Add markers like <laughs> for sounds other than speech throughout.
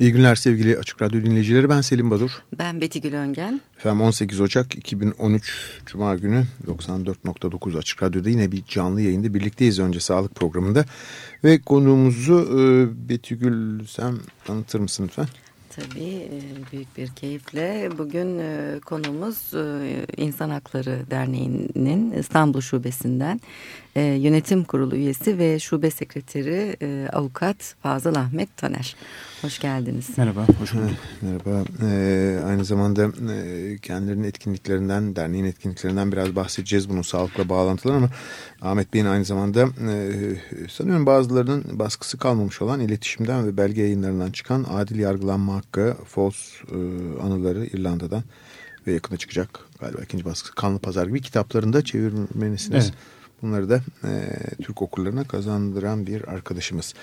İyi günler sevgili Açık Radyo dinleyicileri. Ben Selim Badur. Ben Beti Gül Öngen. Efendim 18 Ocak 2013 Cuma günü 94.9 Açık Radyo'da yine bir canlı yayında birlikteyiz önce sağlık programında. Ve konuğumuzu e, Beti Gül sen tanıtır mısın lütfen? Tabii e, büyük bir keyifle. Bugün e, konumuz e, İnsan Hakları Derneği'nin İstanbul Şubesi'nden yönetim kurulu üyesi ve şube sekreteri avukat Fazıl Ahmet Taner. Hoş geldiniz. Merhaba, hoş bulduk. Merhaba. Ee, aynı zamanda e, kendilerinin etkinliklerinden, derneğin etkinliklerinden biraz bahsedeceğiz bunun sağlıkla bağlantılı ama Ahmet Bey'in aynı zamanda e, sanıyorum bazılarının baskısı kalmamış olan iletişimden ve belge yayınlarından çıkan adil yargılanma hakkı, FOS e, anıları İrlanda'dan ve yakında çıkacak galiba ikinci baskısı Kanlı Pazar gibi kitaplarında çevirmenisiniz. Evet. Bunları da e, Türk okurlarına kazandıran bir arkadaşımız.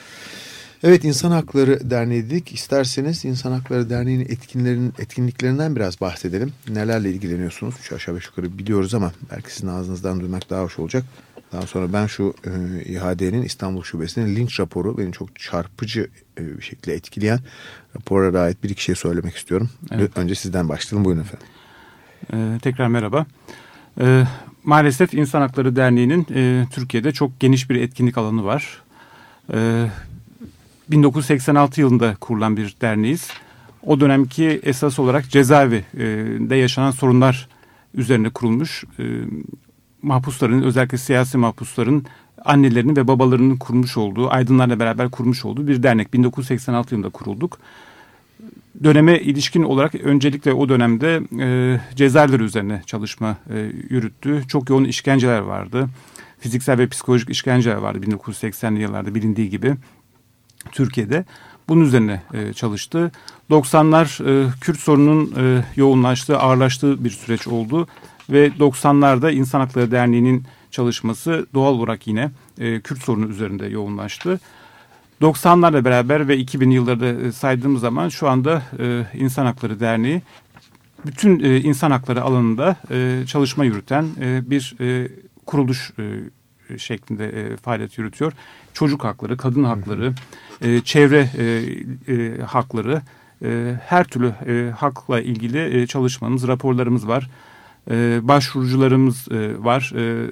Evet İnsan Hakları Derneği dedik. İsterseniz İnsan Hakları Derneği'nin etkinlerin, etkinliklerinden biraz bahsedelim. Nelerle ilgileniyorsunuz? Üç aşağı beş yukarı biliyoruz ama belki sizin ağzınızdan duymak daha hoş olacak. Daha sonra ben şu e, İHA'nin İstanbul Şubesi'nin linç raporu beni çok çarpıcı e, bir şekilde etkileyen rapora ait bir iki şey söylemek istiyorum. Evet. Önce sizden başlayalım. Buyurun efendim. Ee, tekrar merhaba. Ee, maalesef İnsan Hakları Derneği'nin e, Türkiye'de çok geniş bir etkinlik alanı var. Ee, 1986 yılında kurulan bir derneğiz. O dönemki esas olarak cezaevinde yaşanan sorunlar üzerine kurulmuş. E, mahpusların özellikle siyasi mahpusların annelerinin ve babalarının kurmuş olduğu, aydınlarla beraber kurmuş olduğu bir dernek. 1986 yılında kurulduk. Döneme ilişkin olarak öncelikle o dönemde e, cezaevler üzerine çalışma e, yürüttü. Çok yoğun işkenceler vardı. Fiziksel ve psikolojik işkenceler vardı 1980'li yıllarda bilindiği gibi. Türkiye'de bunun üzerine e, çalıştı. 90'lar e, Kürt sorunun e, yoğunlaştığı, ağırlaştığı bir süreç oldu ve 90'larda İnsan Hakları Derneği'nin çalışması doğal olarak yine e, Kürt sorunu üzerinde yoğunlaştı. 90'larla beraber ve 2000 yıllarda e, saydığımız zaman şu anda e, İnsan Hakları Derneği bütün e, insan hakları alanında e, çalışma yürüten e, bir e, kuruluş e, şeklinde e, faaliyet yürütüyor çocuk hakları, kadın hakları, e, çevre e, e, hakları, e, her türlü e, hakla ilgili e, çalışmamız, raporlarımız var. E, başvurucularımız e, var. E,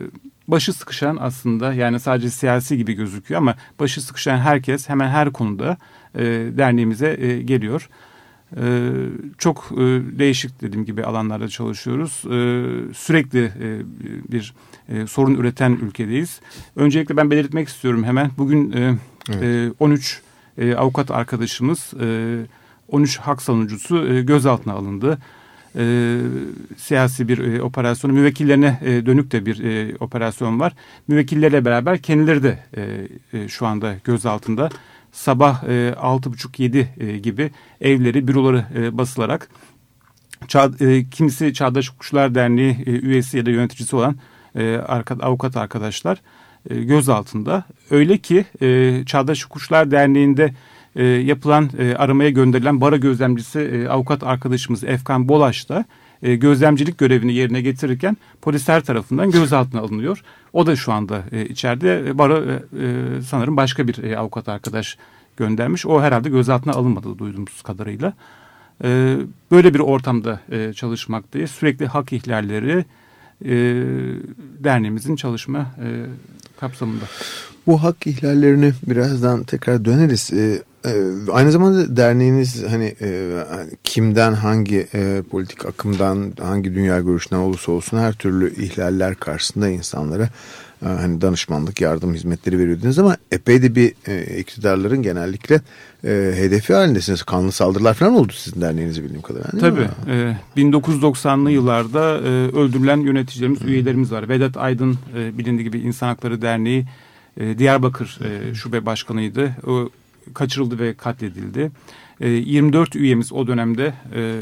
başı sıkışan aslında yani sadece siyasi gibi gözüküyor ama başı sıkışan herkes hemen her konuda e, derneğimize e, geliyor. Ee, çok e, değişik dediğim gibi alanlarda çalışıyoruz. Ee, sürekli e, bir e, sorun üreten ülkedeyiz. Öncelikle ben belirtmek istiyorum hemen. Bugün e, evet. 13 e, avukat arkadaşımız, 13 hak savunucusu gözaltına alındı. Siyasi bir operasyon, müvekkillerine dönük de bir operasyon var. Müvekkillerle beraber kendileri de şu anda gözaltında sabah e, 6.30-7 e, gibi evleri, büroları e, basılarak çağ, e, kimisi Çağdaş Hukukçular Derneği e, üyesi ya da yöneticisi olan e, arka, avukat arkadaşlar e, gözaltında. Öyle ki e, Çağdaş Hukukçular Derneği'nde e, yapılan e, aramaya gönderilen bara gözlemcisi e, avukat arkadaşımız Efkan Bolaş da e, gözlemcilik görevini yerine getirirken polisler tarafından gözaltına alınıyor. O da şu anda e, içeride. E, bara e, e, sanırım başka bir e, avukat arkadaş göndermiş. O herhalde gözaltına alınmadı duyduğumuz kadarıyla. E, böyle bir ortamda e, çalışmaktayız. Sürekli hak ihlalleri e, derneğimizin çalışma e, kapsamında. Bu hak ihlallerini birazdan tekrar döneriz. Ee, e, aynı zamanda derneğiniz hani e, kimden hangi e, politik akımdan hangi dünya görüşünden olursa olsun her türlü ihlaller karşısında insanlara e, hani danışmanlık yardım hizmetleri veriyordunuz ama epey de bir e, iktidarların genellikle e, hedefi halindesiniz. Kanlı saldırılar falan oldu sizin derneğinizi bildiğim kadarıyla. Tabii. E, 1990'lı yıllarda e, öldürülen yöneticilerimiz, hmm. üyelerimiz var. Vedat Aydın e, bilindiği gibi İnsan Hakları Derneği e, Diyarbakır e, şube başkanıydı. O kaçırıldı ve katledildi. E, 24 üyemiz o dönemde e,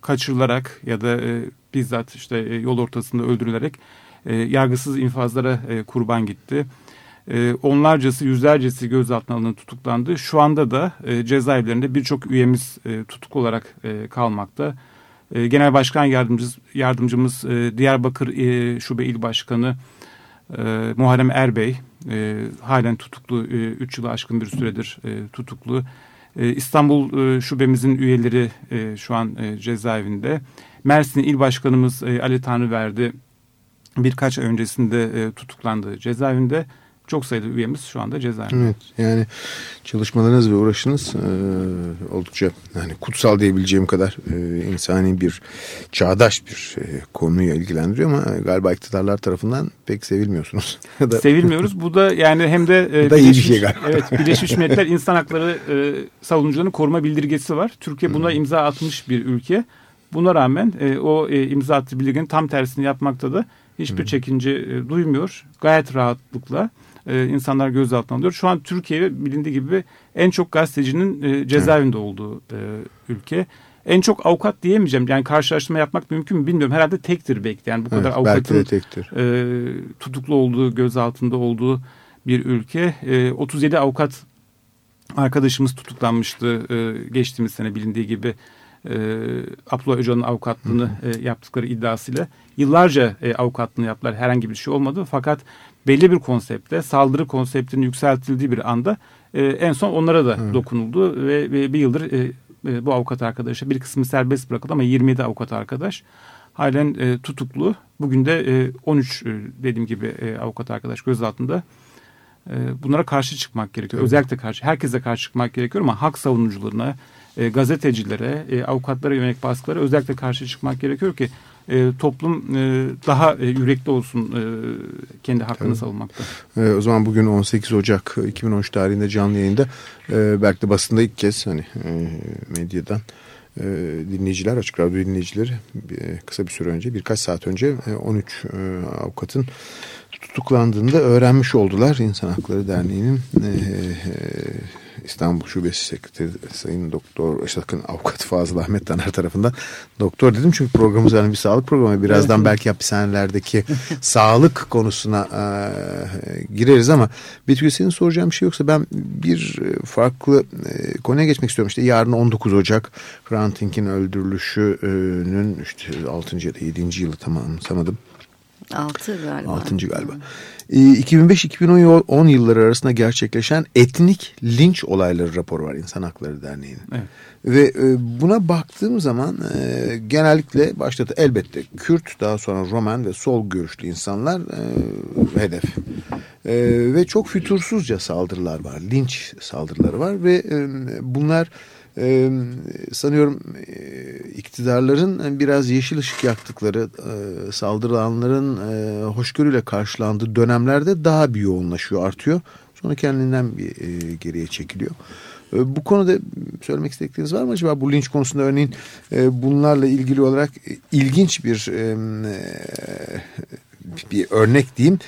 kaçırılarak ya da e, bizzat işte e, yol ortasında öldürülerek e, yargısız infazlara e, kurban gitti. E, onlarcası yüzlercesi gözaltına alınıp tutuklandı. Şu anda da e, cezaevlerinde birçok üyemiz e, tutuk olarak e, kalmakta. E, Genel Başkan Yardımcımız, yardımcımız e, Diyarbakır e, Şube İl Başkanı e, Muharrem Erbey e, halen tutuklu 3 e, yılı aşkın bir süredir e, tutuklu. E, İstanbul e, şubemizin üyeleri e, şu an e, cezaevinde. Mersin İl Başkanımız e, Ali Tanrıverdi birkaç ay öncesinde e, tutuklandı cezaevinde çok sayıda üyemiz şu anda cezaevinde. Evet yani çalışmalarınız ve uğraşınız e, oldukça yani kutsal diyebileceğim kadar e, insani bir çağdaş bir e, konuya ilgilendiriyor ama galiba iktidarlar tarafından pek sevilmiyorsunuz. <laughs> Sevilmiyoruz. Bu da yani hem de e, da iyi bir şey galiba. Evet, Birleşmiş <laughs> Milletler İnsan Hakları e, savunucularının koruma bildirgesi var. Türkiye buna hmm. imza atmış bir ülke. Buna rağmen e, o e, imza attığı bildirgenin tam tersini yapmakta da hiçbir hmm. çekince e, duymuyor. Gayet rahatlıkla e, insanlar gözaltına alıyor. Şu an Türkiye bilindiği gibi en çok gazetecinin e, cezaevinde olduğu e, ülke. En çok avukat diyemeyeceğim. Yani karşılaştırma yapmak mümkün mü bilmiyorum. Herhalde tektir belki. Yani bu evet, kadar avukatın tektir. E, tutuklu olduğu, gözaltında olduğu bir ülke. E, 37 avukat arkadaşımız tutuklanmıştı e, geçtiğimiz sene bilindiği gibi e, Abdullah Öcalan'ın avukatlığını e, yaptıkları iddiasıyla yıllarca e, avukatlığını yaptılar. Herhangi bir şey olmadı. Fakat belli bir konsepte saldırı konseptinin yükseltildiği bir anda e, en son onlara da Hı. dokunuldu ve, ve bir yıldır e, e, bu avukat arkadaşa bir kısmı serbest bırakıldı ama 27 avukat arkadaş halen e, tutuklu. Bugün de e, 13 e, dediğim gibi e, avukat arkadaş gözaltında. E, bunlara karşı çıkmak gerekiyor. Tabii. Özellikle karşı, herkese karşı çıkmak gerekiyor ama hak savunucularına, e, gazetecilere, e, avukatlara yönelik baskılara özellikle karşı çıkmak gerekiyor ki e, toplum e, daha e, yürekli olsun e, kendi hakkını Tabii. savunmakta. E, o zaman bugün 18 Ocak 2013 tarihinde canlı yayında e, belki de basında ilk kez hani e, medyadan e, dinleyiciler, açık radyo dinleyicileri e, kısa bir süre önce, birkaç saat önce e, 13 e, avukatın tutuklandığında öğrenmiş oldular. İnsan Hakları Derneği'nin e, e, İstanbul Şubesi Sekreteri Sayın Doktor Sakın Avukat Fazıl Ahmet Taner tarafından doktor dedim çünkü programımız yani bir sağlık programı. Birazdan belki hapishanelerdeki <laughs> sağlık konusuna e, gireriz ama Betül senin soracağım bir şey yoksa ben bir farklı e, konuya geçmek istiyorum. İşte yarın 19 Ocak Hrant Dink'in öldürülüşünün işte 6. ya da 7. yılı tamamsamadım. 6 galiba. 6. galiba. 2005-2010 yılları arasında gerçekleşen etnik linç olayları raporu var İnsan Hakları Derneği'nin. Evet. Ve e, buna baktığım zaman e, genellikle başladı elbette Kürt daha sonra Roman ve sol görüşlü insanlar e, hedef. Ve çok fütursuzca saldırılar var. Linç saldırıları var ve bunlar ee, sanıyorum e, iktidarların biraz yeşil ışık yaktıkları e, saldırılanların e, hoşgörüyle karşılandığı dönemlerde daha bir yoğunlaşıyor, artıyor. Sonra kendinden bir e, geriye çekiliyor. E, bu konuda söylemek istedikleriniz var mı acaba? Bu linç konusunda örneğin e, bunlarla ilgili olarak ilginç bir e, bir örnek diyeyim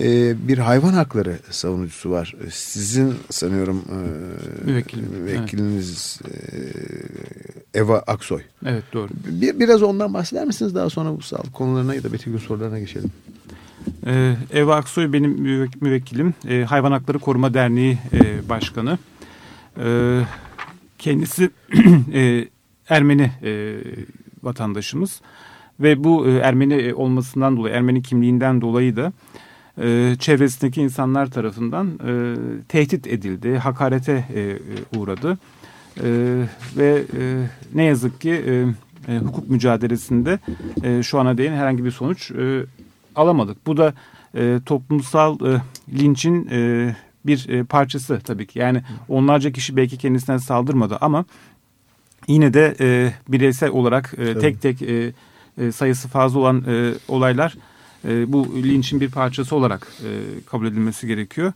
e, bir hayvan hakları savunucusu var. Sizin sanıyorum e, Müvekkilim. müvekkiliniz evet. e, Eva Aksoy. Evet doğru. Bir, biraz ondan bahseder misiniz? Daha sonra bu sağlık konularına ya da Betül sorularına geçelim. Ee, Eva Aksoy benim müvekkilim. Ee, Hayvan Hakları Koruma Derneği e, Başkanı. Ee, kendisi <clears throat> e, Ermeni e, vatandaşımız. Ve bu e, Ermeni e, olmasından dolayı, Ermeni kimliğinden dolayı da e, çevresindeki insanlar tarafından tehdit edildi, hakarete uğradı. Ve ne yazık ki hukuk mücadelesinde şu ana değin herhangi bir sonuç alamadık. Bu da toplumsal linçin bir parçası tabii ki. Yani onlarca kişi belki kendisine saldırmadı ama yine de bireysel olarak tek tek e, sayısı fazla olan e, olaylar e, bu linçin bir parçası olarak e, kabul edilmesi gerekiyor.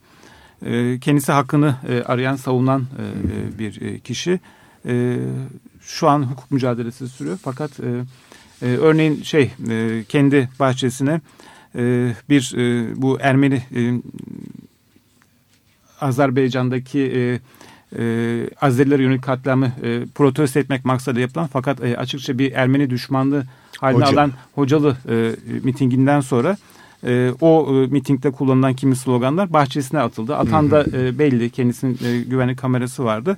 E, kendisi hakkını e, arayan, savunan e, e, bir e, kişi. E, şu an hukuk mücadelesi sürüyor. Fakat e, e, örneğin şey e, kendi bahçesine e, bir e, bu Ermeni e, Azerbaycan'daki e, e, Azerilere yönelik katliamı e, protesto etmek maksadı yapılan fakat e, açıkça bir Ermeni düşmanlığı haline Hoca. alan Hocalı e, mitinginden sonra e, o e, mitingde kullanılan kimi sloganlar bahçesine atıldı. Atan da e, belli kendisinin e, güvenlik kamerası vardı.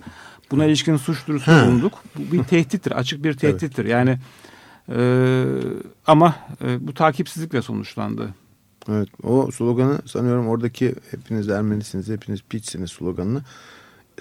Buna ilişkin suç duyurusunda bulunduk. Bu bir tehdittir, açık bir tehdittir. Evet. Yani e, ama e, bu takipsizlikle sonuçlandı. Evet o sloganı sanıyorum oradaki hepiniz Ermenisiniz, hepiniz piçsiniz sloganını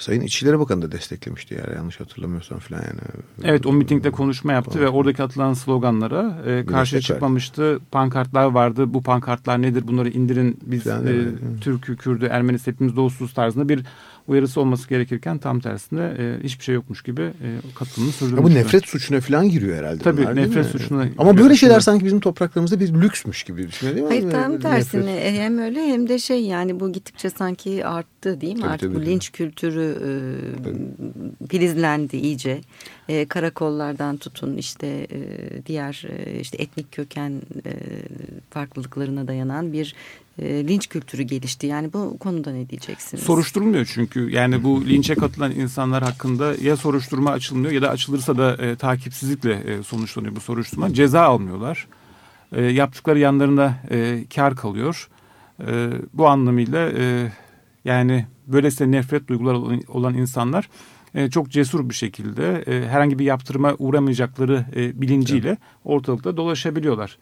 Sayın İçişleri Bakanı da desteklemişti yani yanlış hatırlamıyorsam falan yani. Evet o mitingde konuşma yaptı falan. ve oradaki atılan sloganlara e, karşı çıkmamıştı. Pankartlar vardı. Bu pankartlar nedir? Bunları indirin. Biz e, Türk'ü, Kürdü, Ermenisi hepimiz dostuz tarzında bir uyarısı olması gerekirken tam tersinde e, hiçbir şey yokmuş gibi e, katılımını sürdürmüş. bu nefret suçuna falan giriyor herhalde. Tabii bunlar, nefret suçuna. Ama böyle şeyler sanki bizim topraklarımızda bir lüksmüş gibi düşünüyor değil mi? Hayır tam tersine nefret. hem öyle hem de şey yani bu gittikçe sanki arttı değil mi? Tabii, Artık tabii, bu linç kültürü e, filizlendi iyice. E, karakollardan tutun işte e, diğer e, işte etnik köken e, farklılıklarına dayanan bir e, linç kültürü gelişti. Yani bu konuda ne diyeceksiniz? Soruşturulmuyor çünkü. Yani bu <laughs> linçe katılan insanlar hakkında ya soruşturma açılmıyor ya da açılırsa da e, takipsizlikle e, sonuçlanıyor bu soruşturma. Ceza almıyorlar. E, yaptıkları yanlarında e, kar kalıyor. E, bu anlamıyla e, yani böylesine nefret duyguları olan insanlar e, çok cesur bir şekilde e, herhangi bir yaptırıma uğramayacakları e, bilinciyle ortalıkta dolaşabiliyorlar.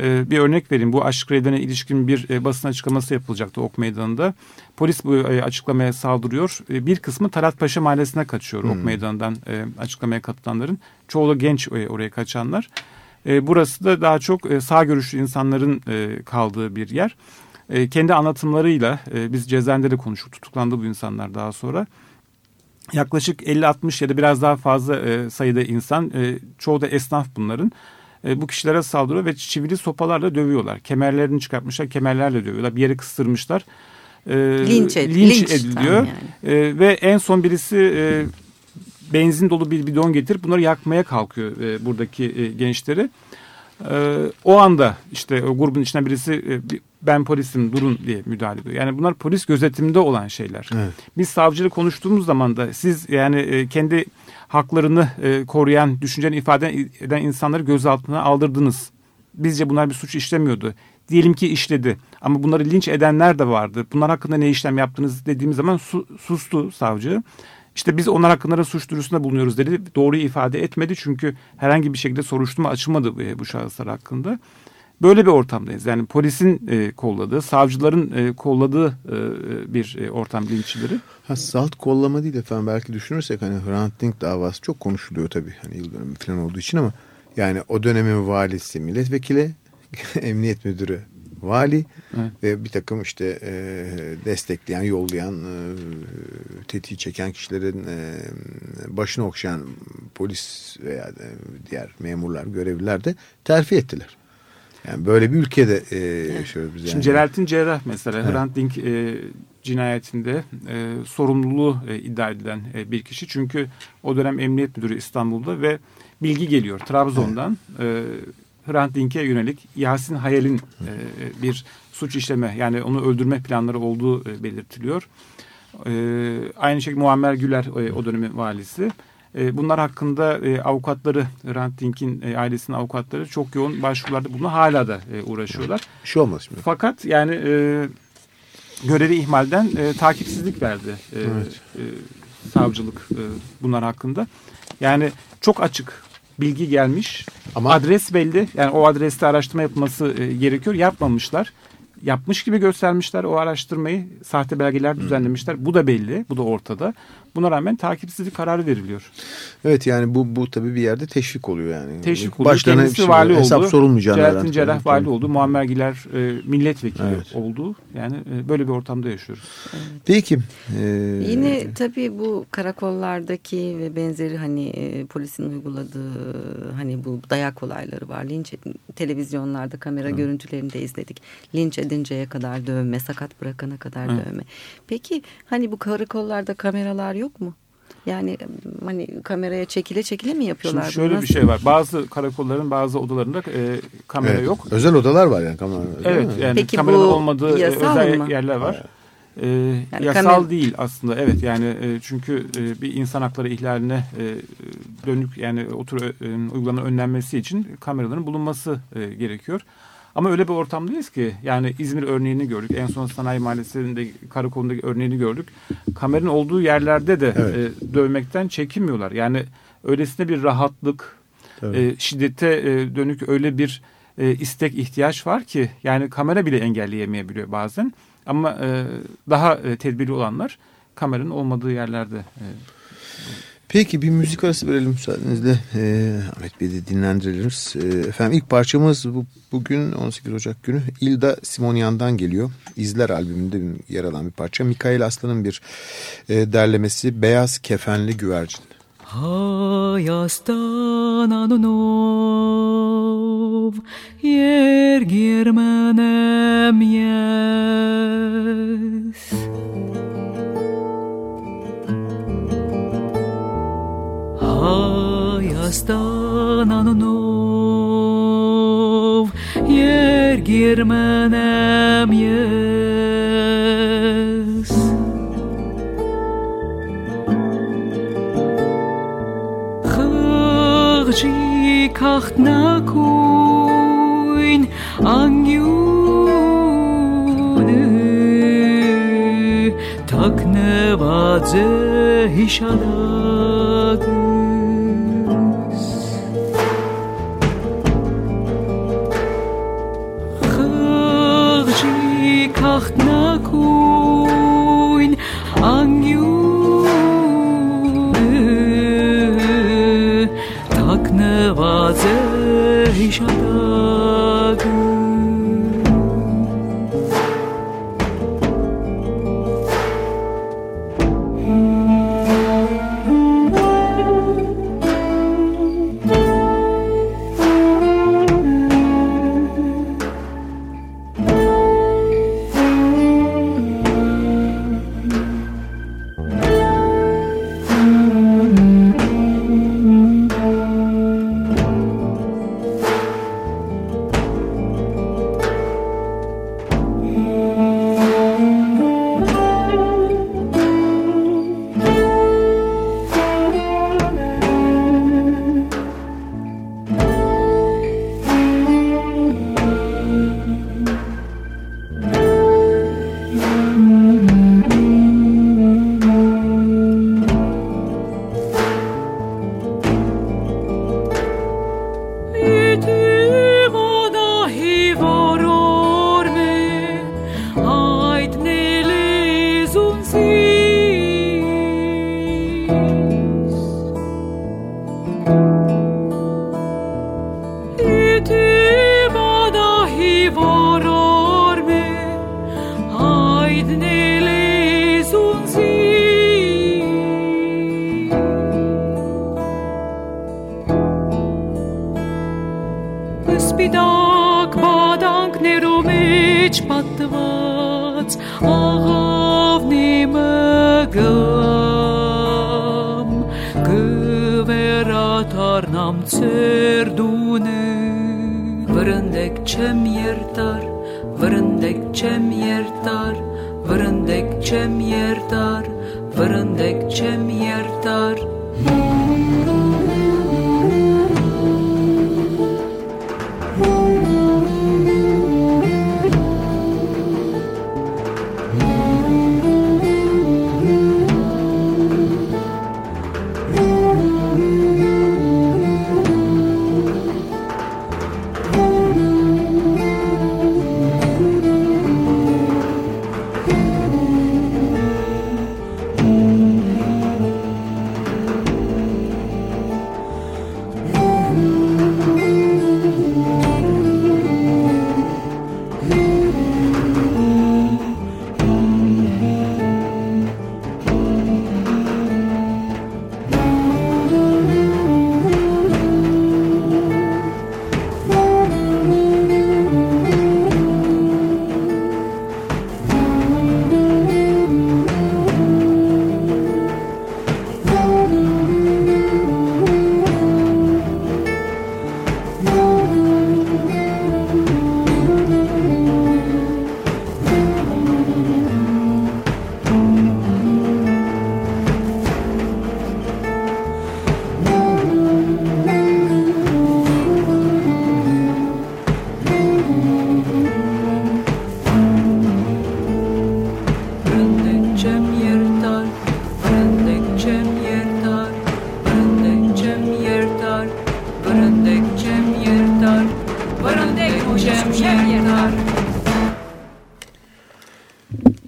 Bir örnek vereyim. Bu aşk redene ilişkin bir basın açıklaması yapılacaktı Ok Meydanı'nda. Polis bu açıklamaya saldırıyor. Bir kısmı Talat Paşa Mahallesi'ne kaçıyor hmm. Ok Meydanı'ndan açıklamaya katılanların. Çoğu genç e, oraya kaçanlar. Burası da daha çok sağ görüşlü insanların kaldığı bir yer. E, kendi anlatımlarıyla e, biz cezaevinde de konuştuk. Tutuklandı bu insanlar daha sonra yaklaşık 50-60 ya da biraz daha fazla e, sayıda insan, e, çoğu da esnaf bunların. E, bu kişilere saldırıyor ve çivili sopalarla dövüyorlar. Kemerlerini çıkartmışlar, kemerlerle dövüyorlar. Bir yere kıstırmışlar. E, linç, ed linç, linç ediliyor. Yani. E, ve en son birisi e, benzin dolu bir bidon getirip bunları yakmaya kalkıyor e, buradaki e, gençleri. E, o anda işte o grubun içinden birisi e, ben polisim durun diye müdahale ediyor. Yani bunlar polis gözetiminde olan şeyler. Evet. Biz savcıyla konuştuğumuz zaman da siz yani e, kendi haklarını e, koruyan, düşünceni ifade eden insanları gözaltına aldırdınız. Bizce bunlar bir suç işlemiyordu. Diyelim ki işledi ama bunları linç edenler de vardı. Bunlar hakkında ne işlem yaptınız dediğimiz zaman su, sustu savcı. İşte biz onlar hakkında suç duyurusunda bulunuyoruz dedi. Doğruyu ifade etmedi çünkü herhangi bir şekilde soruşturma açılmadı bu, bu şahıslar hakkında. Böyle bir ortamdayız. Yani polisin e, kolladığı, savcıların e, kolladığı e, bir e, ortam linççileri. Ha, salt kollama değil efendim. Belki düşünürsek hani Hrant Dink davası çok konuşuluyor tabii. Hani yıl dönümü falan olduğu için ama yani o dönemin valisi milletvekili, <laughs> emniyet müdürü vali evet. ve bir takım işte e, destekleyen, yollayan, e, tetiği çeken kişilerin e, başını okşayan polis veya diğer memurlar, görevliler de terfi ettiler. Yani böyle bir ülkede e, yaşıyoruz biz. Yani. Şimdi Celalettin Cerrah mesela evet. Hrant Dink e, cinayetinde e, sorumluluğu e, iddia edilen e, bir kişi. Çünkü o dönem emniyet müdürü İstanbul'da ve bilgi geliyor Trabzon'dan. Evet. E, Hrant Dink'e yönelik Yasin Hayal'in e, bir suç işleme yani onu öldürme planları olduğu e, belirtiliyor. E, aynı şekilde Muammer Güler e, o dönemin valisi. E, bunlar hakkında e, avukatları, Hrant Dink'in e, ailesinin avukatları çok yoğun başvurularda bunu hala da uğraşıyorlar. Bir şey olmaz mı? Fakat yani görevi ihmalden takipsizlik verdi evet. savcılık bunlar hakkında. Yani çok açık bilgi gelmiş. Ama adres belli. Yani o adreste araştırma yapılması gerekiyor. Yapmamışlar yapmış gibi göstermişler o araştırmayı. Sahte belgeler düzenlemişler. Bu da belli. Bu da ortada. Buna rağmen takipsizlik kararı veriliyor. Evet yani bu bu tabii bir yerde teşvik oluyor yani. Teşvik oluyor. Başlarına Kendisi şey, vali oldu. Hesap sorulmayacağını Celalettin Cerrah vali oldu. Muammer Giler e, milletvekili evet. oldu. Yani e, böyle bir ortamda yaşıyoruz. Evet. Peki. Ee... Yine tabii bu karakollardaki ve benzeri hani e, polisin uyguladığı hani bu dayak olayları var. Linç televizyonlarda kamera Hı. görüntülerini de izledik. Linç edinceye kadar dövme, sakat bırakana kadar Hı. dövme. Peki hani bu karakollarda kameralar yok yok mu? Yani hani kameraya çekile çekile mi yapıyorlar? Şimdi şöyle bir şey var. Bazı karakolların bazı odalarında e, kamera evet. yok. Özel odalar var yani kamera. Evet yani Peki, kameranın olmadığı özel mı? yerler var. e, yani yasal kamer... değil aslında evet yani e, çünkü e, bir insan hakları ihlaline e, dönük yani otur e, uygulamanın önlenmesi için kameraların bulunması e, gerekiyor. Ama öyle bir ortamdayız ki yani İzmir örneğini gördük. En son Sanayi Mahallesi'nde karakolundaki örneğini gördük. Kameranın olduğu yerlerde de evet. e, dövmekten çekinmiyorlar. Yani öylesine bir rahatlık, e, şiddete e, dönük öyle bir e, istek ihtiyaç var ki yani kamera bile engelleyemeyebiliyor bazen. Ama e, daha e, tedbirli olanlar kameranın olmadığı yerlerde. E, Peki bir müzik arası verelim müsaadenizle. Ee, Ahmet Bey'i de dinlendiririz. Ee, efendim ilk parçamız bu, bugün 18 Ocak günü İlda Simonyan'dan geliyor. İzler albümünde yer alan bir parça. Mikail Aslan'ın bir e, derlemesi Beyaz Kefenli Güvercin. Hayastan anonov yer girmenem yes. Հայաստան անունով երգեր մնամ ես Խղճի քաղտնակույն անգյունը թակնված է հիշանակը kocht nog barnam tserdune Vërëndekçem yertar, vërëndekçem yertar, vërëndekçem yertar, vërëndekçem yertar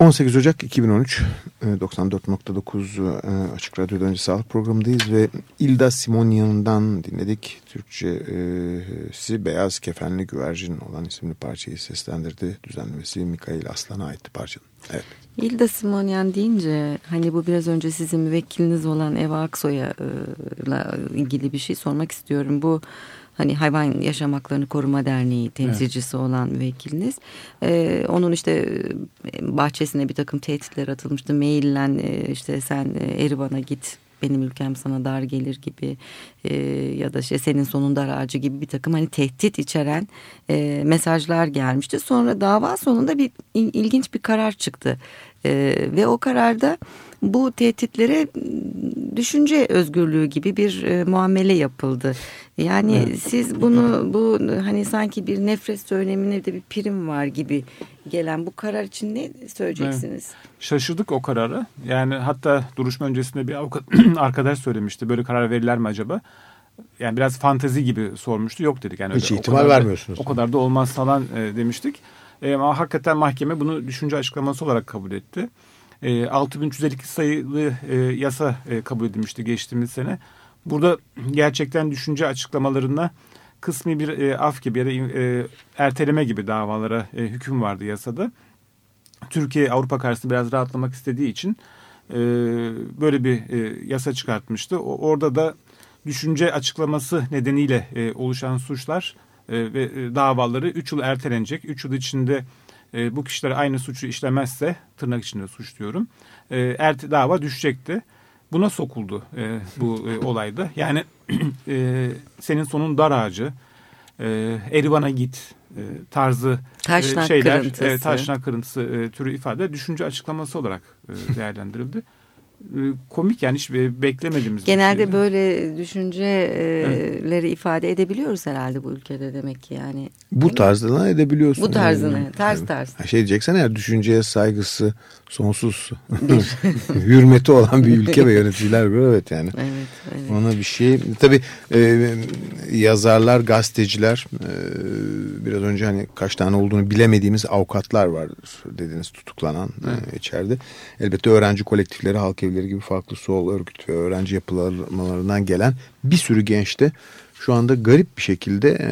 18 Ocak 2013 e, 94.9 e, Açık Radyo'da önce sağlık programındayız ve İlda Simonyan'dan dinledik. Türkçesi Beyaz Kefenli Güvercin olan isimli parçayı seslendirdi. Düzenlemesi Mikail Aslan'a aitti parçanın. Evet. İlda Simonyan deyince hani bu biraz önce sizin müvekkiliniz olan Eva Aksoy'a e, ilgili bir şey sormak istiyorum. Bu hani hayvan yaşam haklarını koruma derneği temsilcisi evet. olan müvekkiliniz. Ee, onun işte e, bahçesine bir takım tehditler atılmıştı. Maillen e, işte sen e, Erivan'a git benim ülkem sana dar gelir gibi e, ya da işte senin sonun dar ağacı gibi bir takım hani tehdit içeren e, mesajlar gelmişti. Sonra dava sonunda bir ilginç bir karar çıktı e, ve o kararda bu tehditlere düşünce özgürlüğü gibi bir e, muamele yapıldı. Yani evet. siz bunu bu hani sanki bir nefret söylemine de bir prim var gibi gelen bu karar için ne söyleyeceksiniz? Evet. Şaşırdık o kararı. Yani hatta duruşma öncesinde bir avukat <clears throat> arkadaş söylemişti. Böyle karar verirler mi acaba? Yani biraz fantezi gibi sormuştu. Yok dedik. Yani Hiç öyle, ihtimal o vermiyorsunuz. Da, o kadar da olmaz falan e, demiştik. E, ama hakikaten mahkeme bunu düşünce açıklaması olarak kabul etti. E, 6352 sayılı e, yasa e, kabul edilmişti geçtiğimiz sene. Burada gerçekten düşünce açıklamalarına kısmi bir af gibi ya da erteleme gibi davalara hüküm vardı yasada. Türkiye Avrupa karşısında biraz rahatlamak istediği için böyle bir yasa çıkartmıştı. Orada da düşünce açıklaması nedeniyle oluşan suçlar e, ve e, davaları 3 yıl ertelenecek. 3 yıl içinde e, bu kişiler aynı suçu işlemezse tırnak içinde suç diyorum. E, erte, dava düşecekti. Buna sokuldu e, bu e, olayda. Yani <clears throat> e, senin sonun dar ağacı, e, Erivan'a git e, tarzı taşnak e, şeyler, kırıntısı. E, taşnak kırıntısı e, türü ifade düşünce açıklaması olarak e, değerlendirildi. <laughs> E, komik yani hiç beklemediğimiz Genelde şey. böyle düşünceleri evet. ifade edebiliyoruz herhalde bu ülkede demek ki yani. Bu tarzına edebiliyorsun. Bu tarzına yani. tarz tarz. Yani şey diyeceksen eğer düşünceye saygısı sonsuz <laughs> hürmeti olan bir ülke ve yöneticiler bir evet yani. Evet, evet. Ona bir şey tabii e, yazarlar gazeteciler e, biraz önce hani kaç tane olduğunu bilemediğimiz avukatlar var dediniz tutuklanan evet. e, içeride. Elbette öğrenci kolektifleri halk evleri gibi farklı sol örgüt ve öğrenci yapılanmalarından gelen bir sürü genç de şu anda garip bir şekilde e,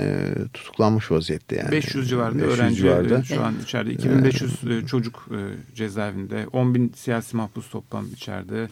tutuklanmış vaziyette yani. 500 civarında 500 öğrenci civarında. şu an içeride. 2500 e, çocuk e, cezaevinde. 10 bin siyasi mahpus toplam içeride.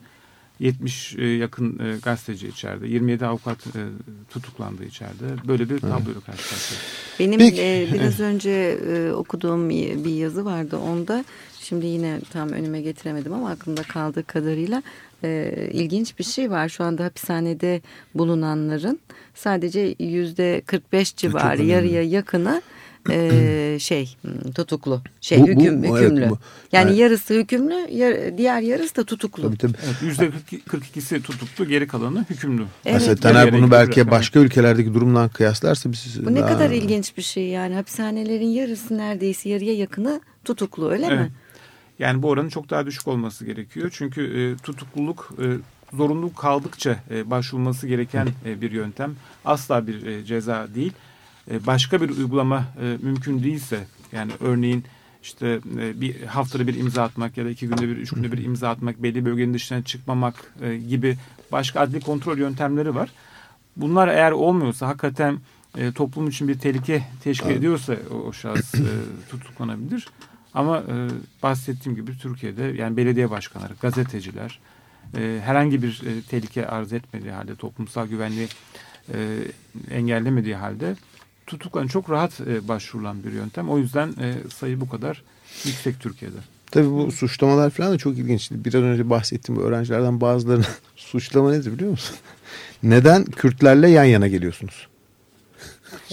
70 e, yakın e, gazeteci içeride. 27 avukat e, tutuklandı içeride. Böyle bir tabloyla karşı karşıyayız. Benim e, biraz önce e, okuduğum bir yazı vardı. Onda şimdi yine tam önüme getiremedim ama aklımda kaldığı kadarıyla e, ilginç bir şey var. Şu anda hapishanede bulunanların sadece yüzde 45 civarı yarıya yakını e, <clears throat> şey tutuklu şey bu, hüküm, bu, hükümlü. Evet, bu. Yani evet. yarısı hükümlü yar, diğer yarısı da tutuklu. Tabii, tabii. Evet, %42'si tutuklu geri kalanı hükümlü. Evet. Mesela Taner bunu belki başka ülkelerdeki durumdan kıyaslarsa biz Bu ne daha... kadar ilginç bir şey yani hapishanelerin yarısı neredeyse yarıya yakını tutuklu öyle evet. mi? Yani bu oranın çok daha düşük olması gerekiyor. Çünkü e, tutukluluk e, zorunlu kaldıkça e, başvurulması gereken e, bir yöntem. Asla bir e, ceza değil. E, başka bir uygulama e, mümkün değilse yani örneğin işte e, bir haftada bir imza atmak ya da iki günde bir, üç günde bir imza atmak, belli bölgenin dışına çıkmamak e, gibi başka adli kontrol yöntemleri var. Bunlar eğer olmuyorsa hakikaten e, toplum için bir tehlike teşkil ediyorsa o, o şahıs e, tutuklanabilir. Ama e, bahsettiğim gibi Türkiye'de yani belediye başkanları, gazeteciler e, herhangi bir e, tehlike arz etmediği halde, toplumsal güvenliği e, engellemediği halde tutuklan çok rahat e, başvurulan bir yöntem. O yüzden e, sayı bu kadar yüksek Türkiye'de. Tabii bu suçlamalar falan da çok ilginç. Biraz önce bahsettiğim öğrencilerden bazılarının <laughs> suçlama nedir biliyor musun? Neden Kürtlerle yan yana geliyorsunuz?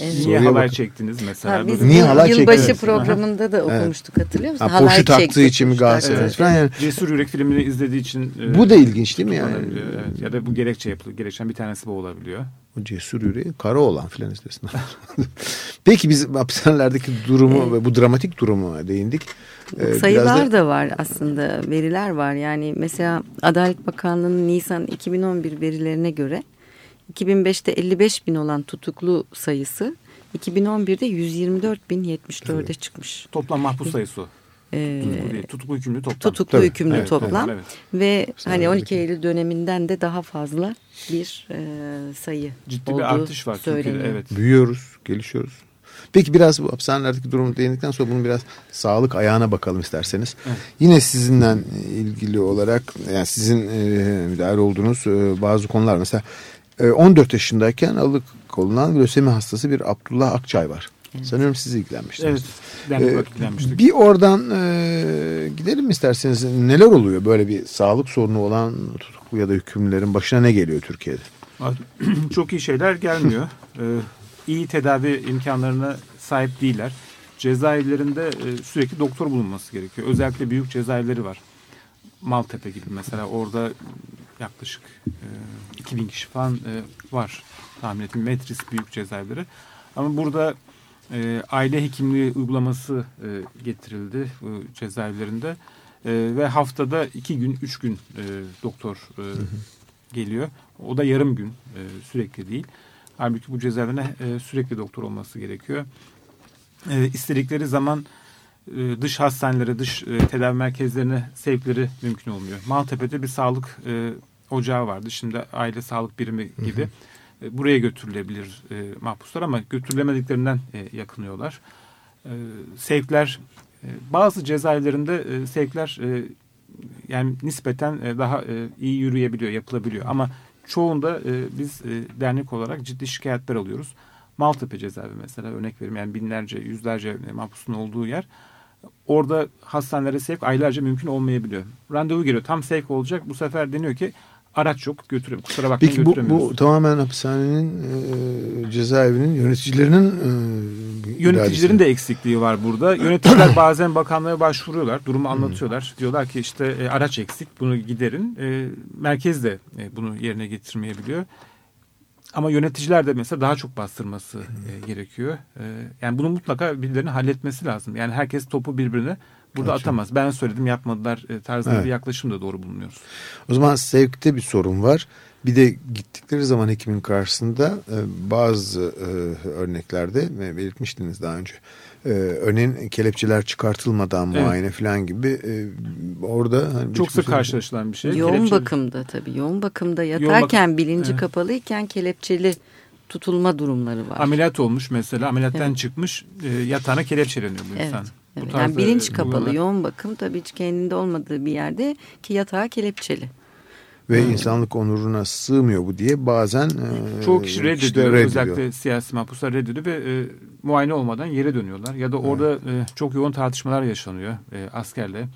Evet. Niye halay bakın. çektiniz mesela? Ha, biz Niye halay yılbaşı çektiniz? programında da okumuştuk hatırlıyor musun? Ha, halay poşu taktığı için mi Galatasaray evet. falan yani. Cesur Yürek filmini izlediği için. E, bu da ilginç değil mi yani? Evet. Ya da bu gerekçe yapılıyor. Gerekçen bir tanesi bu olabiliyor. O cesur yüreği kara olan filan istesin. <laughs> Peki biz hapishanelerdeki durumu ve bu dramatik durumu değindik. Ee, Sayılar da... da var aslında veriler var yani mesela Adalet Bakanlığı'nın Nisan 2011 verilerine göre 2005'te 55 bin olan tutuklu sayısı 2011'de 124.074'e çıkmış. Toplam mahpus sayısı. Ee, Tutuklu hükümlü toplam. tutuklu Tabii, hükümlü evet, toplam evet. ve Sen hani 12 oradaki- Eylül döneminden de daha fazla bir e, sayı Ciddi bir artış var Türkiye'de. söyleniyor. Evet. Büyüyoruz, gelişiyoruz. Peki biraz bu hapishanelerdeki durumu değindikten sonra bunun biraz sağlık ayağına bakalım isterseniz. Evet. Yine sizinle ilgili olarak yani sizin e, müdahale olduğunuz e, bazı konular mesela 14 yaşındayken alıkonulan lösemi hastası bir Abdullah Akçay var. Sanıyorum siz ilgilenmiştiniz. Evet. Dernek Ee, olarak ilgilenmiştik. Bir oradan e, gidelim isterseniz? Neler oluyor böyle bir sağlık sorunu olan tutuklu ya da hükümlülerin başına ne geliyor Türkiye'de? <clears throat> Çok iyi şeyler gelmiyor. <laughs> Ee, iyi tedavi imkanlarına sahip değiller. Cezaevlerinde e, sürekli doktor bulunması gerekiyor. Özellikle büyük cezaevleri var. Maltepe gibi mesela orada yaklaşık e, 2000 kişi falan e, var tahmin ettim. Metris büyük cezaevleri. Ama burada e, aile hekimliği uygulaması e, getirildi bu cezaevlerinde. E, ve haftada iki gün, üç gün e, doktor e, geliyor. O da yarım gün e, sürekli değil. Halbuki bu cezaevine e, sürekli doktor olması gerekiyor. E, istedikleri zaman e, dış hastanelere, dış e, tedavi merkezlerine sevkleri mümkün olmuyor. Maltepe'de bir sağlık e, ocağı vardı. Şimdi aile sağlık birimi gibi. E, buraya götürülebilir e, mahpuslar ama götürülemediklerinden e, yakınıyorlar. E, sevkler e, bazı cezaevlerinde e, sevkler e, yani nispeten e, daha e, iyi yürüyebiliyor, yapılabiliyor. Ama çoğunda e, biz e, dernek olarak ciddi şikayetler alıyoruz. Maltepe cezaevi mesela örnek vereyim. Yani binlerce, yüzlerce e, mahpusun olduğu yer. Orada hastanelere sevk aylarca mümkün olmayabiliyor. Randevu geliyor. Tam sevk olacak. Bu sefer deniyor ki araç yok götüremiyor. Kusura bakmayın Peki bu, bu tamamen hapishanenin e, cezaevinin yöneticilerinin e, Yöneticilerin de eksikliği var burada. <clears throat> Yöneticiler bazen bakanlığa başvuruyorlar. Durumu anlatıyorlar. Diyorlar ki işte e, araç eksik bunu giderin. E, merkez de e, bunu yerine getirmeyebiliyor. Ama yöneticiler de mesela daha çok bastırması e, gerekiyor. E, yani bunu mutlaka birilerinin halletmesi lazım. Yani herkes topu birbirine burada Açın. atamaz. Ben söyledim yapmadılar e, tarzında Evet. bir yaklaşım da doğru bulmuyoruz. O zaman sevkte bir sorun var. Bir de gittikleri zaman hekimin karşısında e, bazı e, örneklerde belirtmiştiniz daha önce. Örneğin kelepçeler çıkartılmadan Evet. muayene falan gibi orada hani Çok sık karşılaşılan bir şey. Yoğun Kelepçeli- bakımda tabii. Yoğun bakımda bakım- yatarken bilinci Evet. kapalıyken kelepçeli tutulma durumları var. Ameliyat olmuş mesela. Ameliyattan Evet. çıkmış. E, yatağına kelepçeleniyor bu Evet. insan. Evet, yani bilinç kapalı, uygulamalar- yoğun bakım tabii hiç kendinde olmadığı bir yerde ki yatağı kelepçeli. ve insanlık onuruna sığmıyor bu diye bazen e, Çoğu kişi reddediyor. reddediyor. Özellikle siyasi mahpuslar reddediyor ve e, muayene olmadan yere dönüyorlar. Ya da orada e, çok yoğun tartışmalar yaşanıyor e, askerle.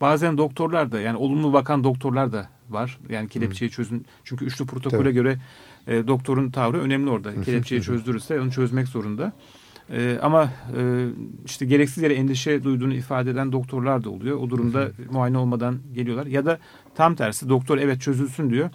Bazen doktorlar da yani olumlu bakan doktorlar da var. Yani kelepçeyi çözün. Çünkü üçlü protokole Tabii. göre e, doktorun tavrı önemli orada. Kelepçeyi çözdürürse onu çözmek zorunda. E, ama e, işte gereksiz yere endişe duyduğunu ifade eden doktorlar da oluyor. O durumda muayene olmadan geliyorlar. Ya da tam tersi doktor evet çözülsün diyor.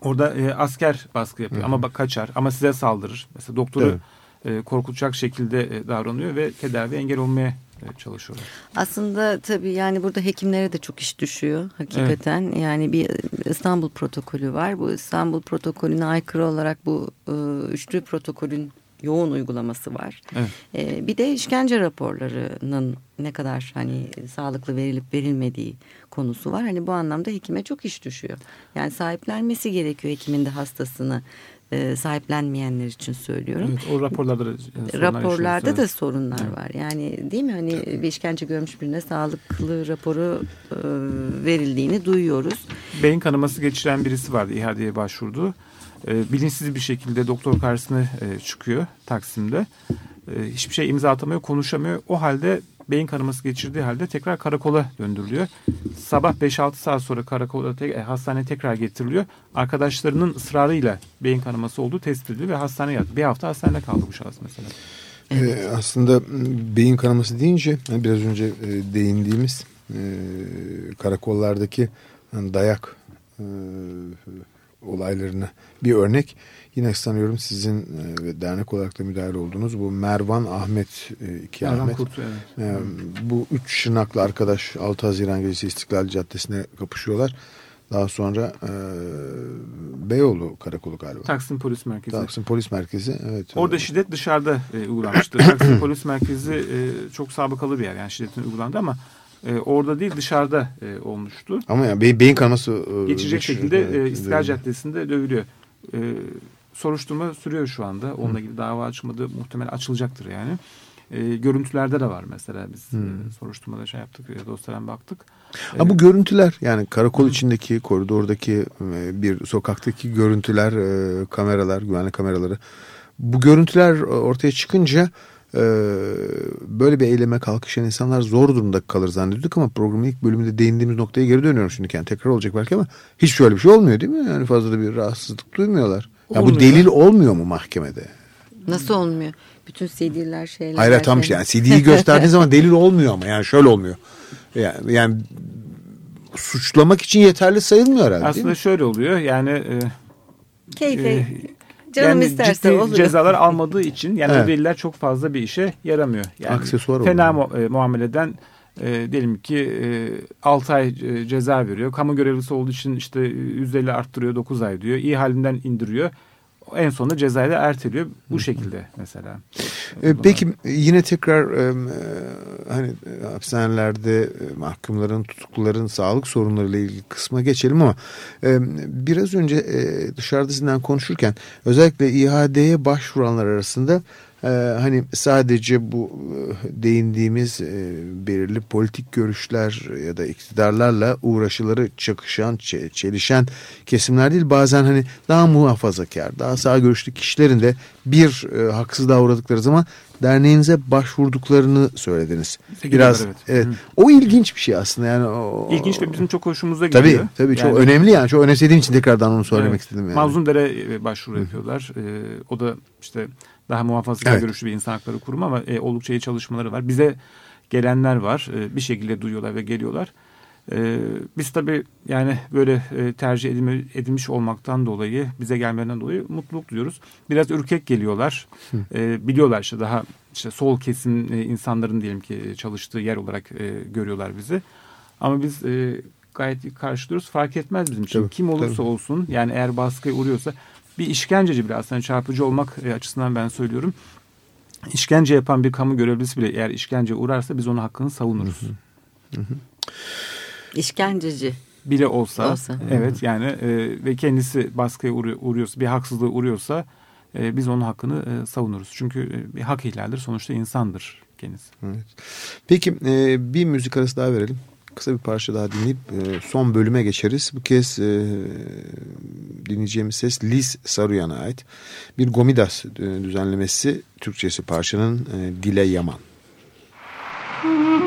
Orada e, asker baskı yapıyor ama bak kaçar ama size saldırır. Mesela doktoru e, korkutacak şekilde e, davranıyor ve tedavi engel olmaya e, çalışıyorlar. Aslında tabii yani burada hekimlere de çok iş düşüyor hakikaten. Yani bir İstanbul protokolü var. Bu İstanbul protokolüne aykırı olarak bu e, üçlü protokolün yoğun uygulaması var. Evet. E, bir de işkence raporlarının ne kadar hani sağlıklı verilip verilmediği konusu var. Hani bu anlamda hekime çok iş düşüyor. Yani sahiplenmesi gerekiyor hekimin de hastasını e, sahiplenmeyenler için söylüyorum. Evet, o raporlarda da, e, sorunlar Raporlarda da sorunlar Evet. var. Yani değil mi hani bir işkence görmüş birine sağlıklı raporu e, verildiğini duyuyoruz. Beyin kanaması geçiren birisi vardı ihaleye başvurdu. E, bilinçsiz bir şekilde doktor karşısına e, çıkıyor Taksim'de. E, hiçbir şey imza atamıyor, konuşamıyor. O halde beyin kanaması geçirdiği halde tekrar karakola döndürülüyor. Sabah 5-6 saat sonra karakola te- e, hastaneye tekrar getiriliyor. Arkadaşlarının ısrarıyla beyin kanaması olduğu tespit edildi ve hastaneye yattı. Bir hafta hastanede kaldı bu şahıs mesela. Ee, aslında m, beyin kanaması deyince hani biraz önce e, değindiğimiz e, karakollardaki hani dayak e, olaylarına bir örnek. Yine sanıyorum sizin e, ve dernek olarak da müdahale olduğunuz bu Mervan Ahmet e, iki Erhan Ahmet. Kurt, evet. E, bu üç şırnaklı arkadaş 6 Haziran gecesi İstiklal Caddesi'ne kapışıyorlar. Daha sonra e, Beyoğlu Karakolu galiba. Taksim Polis Merkezi. Taksim Polis Merkezi. Evet. Orada şiddet dışarıda e, uygulanmıştı. Taksim Polis Merkezi e, çok sabıkalı bir yer. Yani şiddetin uygulandı ama e, orada değil dışarıda e, olmuştu. Ama yani beyin, beyin kanaması e, Geçecek geç- şekilde evet, e, İstiklal. Caddesi'nde dövülüyor. E, soruşturma sürüyor şu anda. Onunla ilgili dava açılmadı. Muhtemelen açılacaktır yani. E, görüntülerde de var mesela biz e, soruşturmada şey yaptık. E, dosyadan baktık. Ha, bu görüntüler yani karakol içindeki koridordaki e, bir sokaktaki görüntüler e, kameralar güvenlik kameraları bu görüntüler e, ortaya çıkınca e, böyle bir eyleme kalkışan insanlar zor durumda kalır zannediyorduk ama programın ilk bölümünde değindiğimiz noktaya geri dönüyorum şimdi yani tekrar olacak belki ama hiç şöyle bir şey olmuyor değil mi? Yani fazla da bir rahatsızlık duymuyorlar. Ya bu Olmuyor. delil olmuyor mu mahkemede? Nasıl olmuyor? Bütün CD'ler şeyler. Hayır her tam şey. işte yani CD'yi gösterdiğin zaman <laughs> delil olmuyor ama yani şöyle olmuyor. Yani, yani suçlamak için yeterli sayılmıyor herhalde değil Aslında mi? şöyle oluyor. Yani e, Keyfe. e, Canım yani isterse ciddi oluyor. cezalar almadığı için yani Evet. o deliller çok fazla bir işe yaramıyor. Yani Aksesuar fena mu- e, muameleden e, diyelim ki e, 6 ay e, ceza veriyor. Kamu görevlisi olduğu için işte %50 arttırıyor 9 ay diyor. İyi halinden indiriyor. En sonunda cezayı da erteliyor. Bu şekilde mesela. E, Peki yine tekrar e, hani e, hapishanelerde e, mahkumların tutukluların sağlık sorunlarıyla ilgili kısma geçelim ama e, biraz önce e, dışarıda sizinle konuşurken özellikle İHA'ye başvuranlar arasında e, hani sadece bu e, değindiğimiz e, belirli politik görüşler ya da iktidarlarla uğraşıları çakışan, çe- çelişen kesimler değil bazen hani daha muhafazakar, daha sağ görüşlü kişilerin de bir e, haksızlığa uğradıkları zaman derneğinize başvurduklarını söylediniz. Biraz evet. evet. Hı. O ilginç bir şey aslında yani. O, İlginç ve bizim çok hoşumuza gidiyor. Tabii tabii çok Yani- önemli yani. Çok önemsediğim için tekrardan onu söylemek Evet. istedim yani. Mazlumdere e, başvuru yapıyorlar. E, o da işte daha muhafazakar Evet. görüşlü bir insan hakları kurumu ama e, oldukça iyi çalışmaları var. Bize gelenler var. E, bir şekilde duyuyorlar ve geliyorlar. E, biz tabii yani böyle e, tercih edilme- edilmiş olmaktan dolayı bize gelmeden dolayı mutluluk duyuyoruz. Biraz ürkek geliyorlar. E, biliyorlar işte daha işte sol kesim e, insanların diyelim ki çalıştığı yer olarak e, görüyorlar bizi. Ama biz e, gayet karşılıyoruz. Fark etmez bizim için. Tabii, Kim olursa tabii. olsun yani eğer baskıya uğruyorsa bir işkenceci bile aslında çarpıcı olmak e, açısından ben söylüyorum. İşkence yapan bir kamu görevlisi bile eğer işkence uğrarsa biz onun hakkını savunuruz. İşkenceci. Bile olsa, Olsa. evet yani e, ve kendisi baskıya uğru- uğruyorsa bir haksızlığa uğruyorsa e, biz onun hakkını e, savunuruz. Çünkü e, bir hak ihlaldir sonuçta insandır kendisi. Evet. Peki e, bir müzik arası daha verelim. Kısa bir parça daha dinleyip e, son bölüme geçeriz. Bu kez e, dinleyeceğimiz ses Liz Saruyan'a ait. Bir Gomidas e, düzenlemesi Türkçesi parçanın e, Dile Yaman. Böyle <laughs>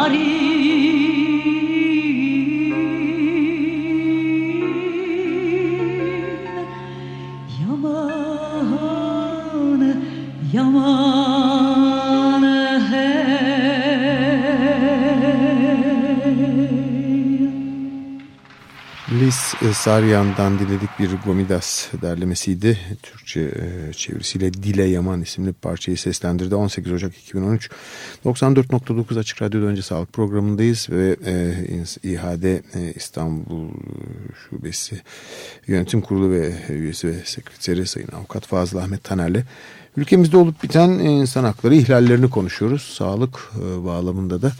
Maria. Saryan'dan diledik bir Gomidas derlemesiydi. Türkçe e, çevirisiyle Dile Yaman isimli parçayı seslendirdi. 18 Ocak 2013 94.9 Açık Radyo'da önce sağlık programındayız ve e, İHAD e, İstanbul Şubesi Yönetim Kurulu ve üyesi ve sekreteri Sayın Avukat Fazıl Ahmet Taner'le ülkemizde olup biten insan hakları ihlallerini konuşuyoruz. Sağlık e, bağlamında da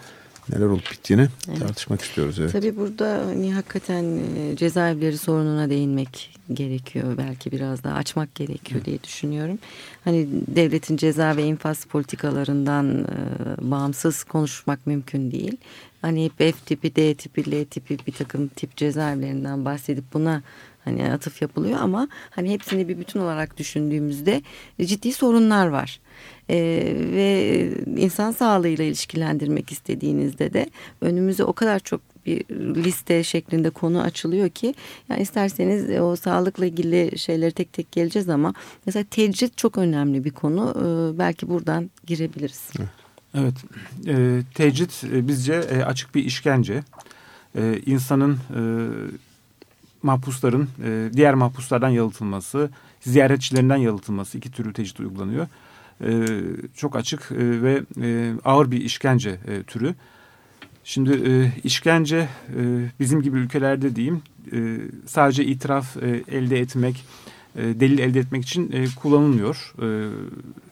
neler olup bittiğini evet. tartışmak istiyoruz. Evet. Tabii burada hani hakikaten e, cezaevleri sorununa değinmek gerekiyor. Belki biraz daha açmak gerekiyor evet. diye düşünüyorum. Hani devletin ceza ve infaz politikalarından e, bağımsız konuşmak mümkün değil. Hani hep F tipi, D tipi, L tipi bir takım tip cezaevlerinden bahsedip buna hani atıf yapılıyor ama hani hepsini bir bütün olarak düşündüğümüzde ciddi sorunlar var e, ve insan sağlığıyla ilişkilendirmek istediğinizde de önümüze o kadar çok bir liste şeklinde konu açılıyor ki yani isterseniz o sağlıkla ilgili şeyleri tek tek geleceğiz ama mesela tecrit çok önemli bir konu. Ee, belki buradan girebiliriz. Evet. E, tecrit bizce e, açık bir işkence. E, insanın e, mahpusların e, diğer mahpuslardan yalıtılması, ziyaretçilerinden yalıtılması iki türlü tecrit uygulanıyor e, çok açık e, ve e, ağır bir işkence e, türü. Şimdi e, işkence e, bizim gibi ülkelerde diyeyim e, sadece itiraf e, elde etmek, e, delil elde etmek için e, kullanılmıyor. E,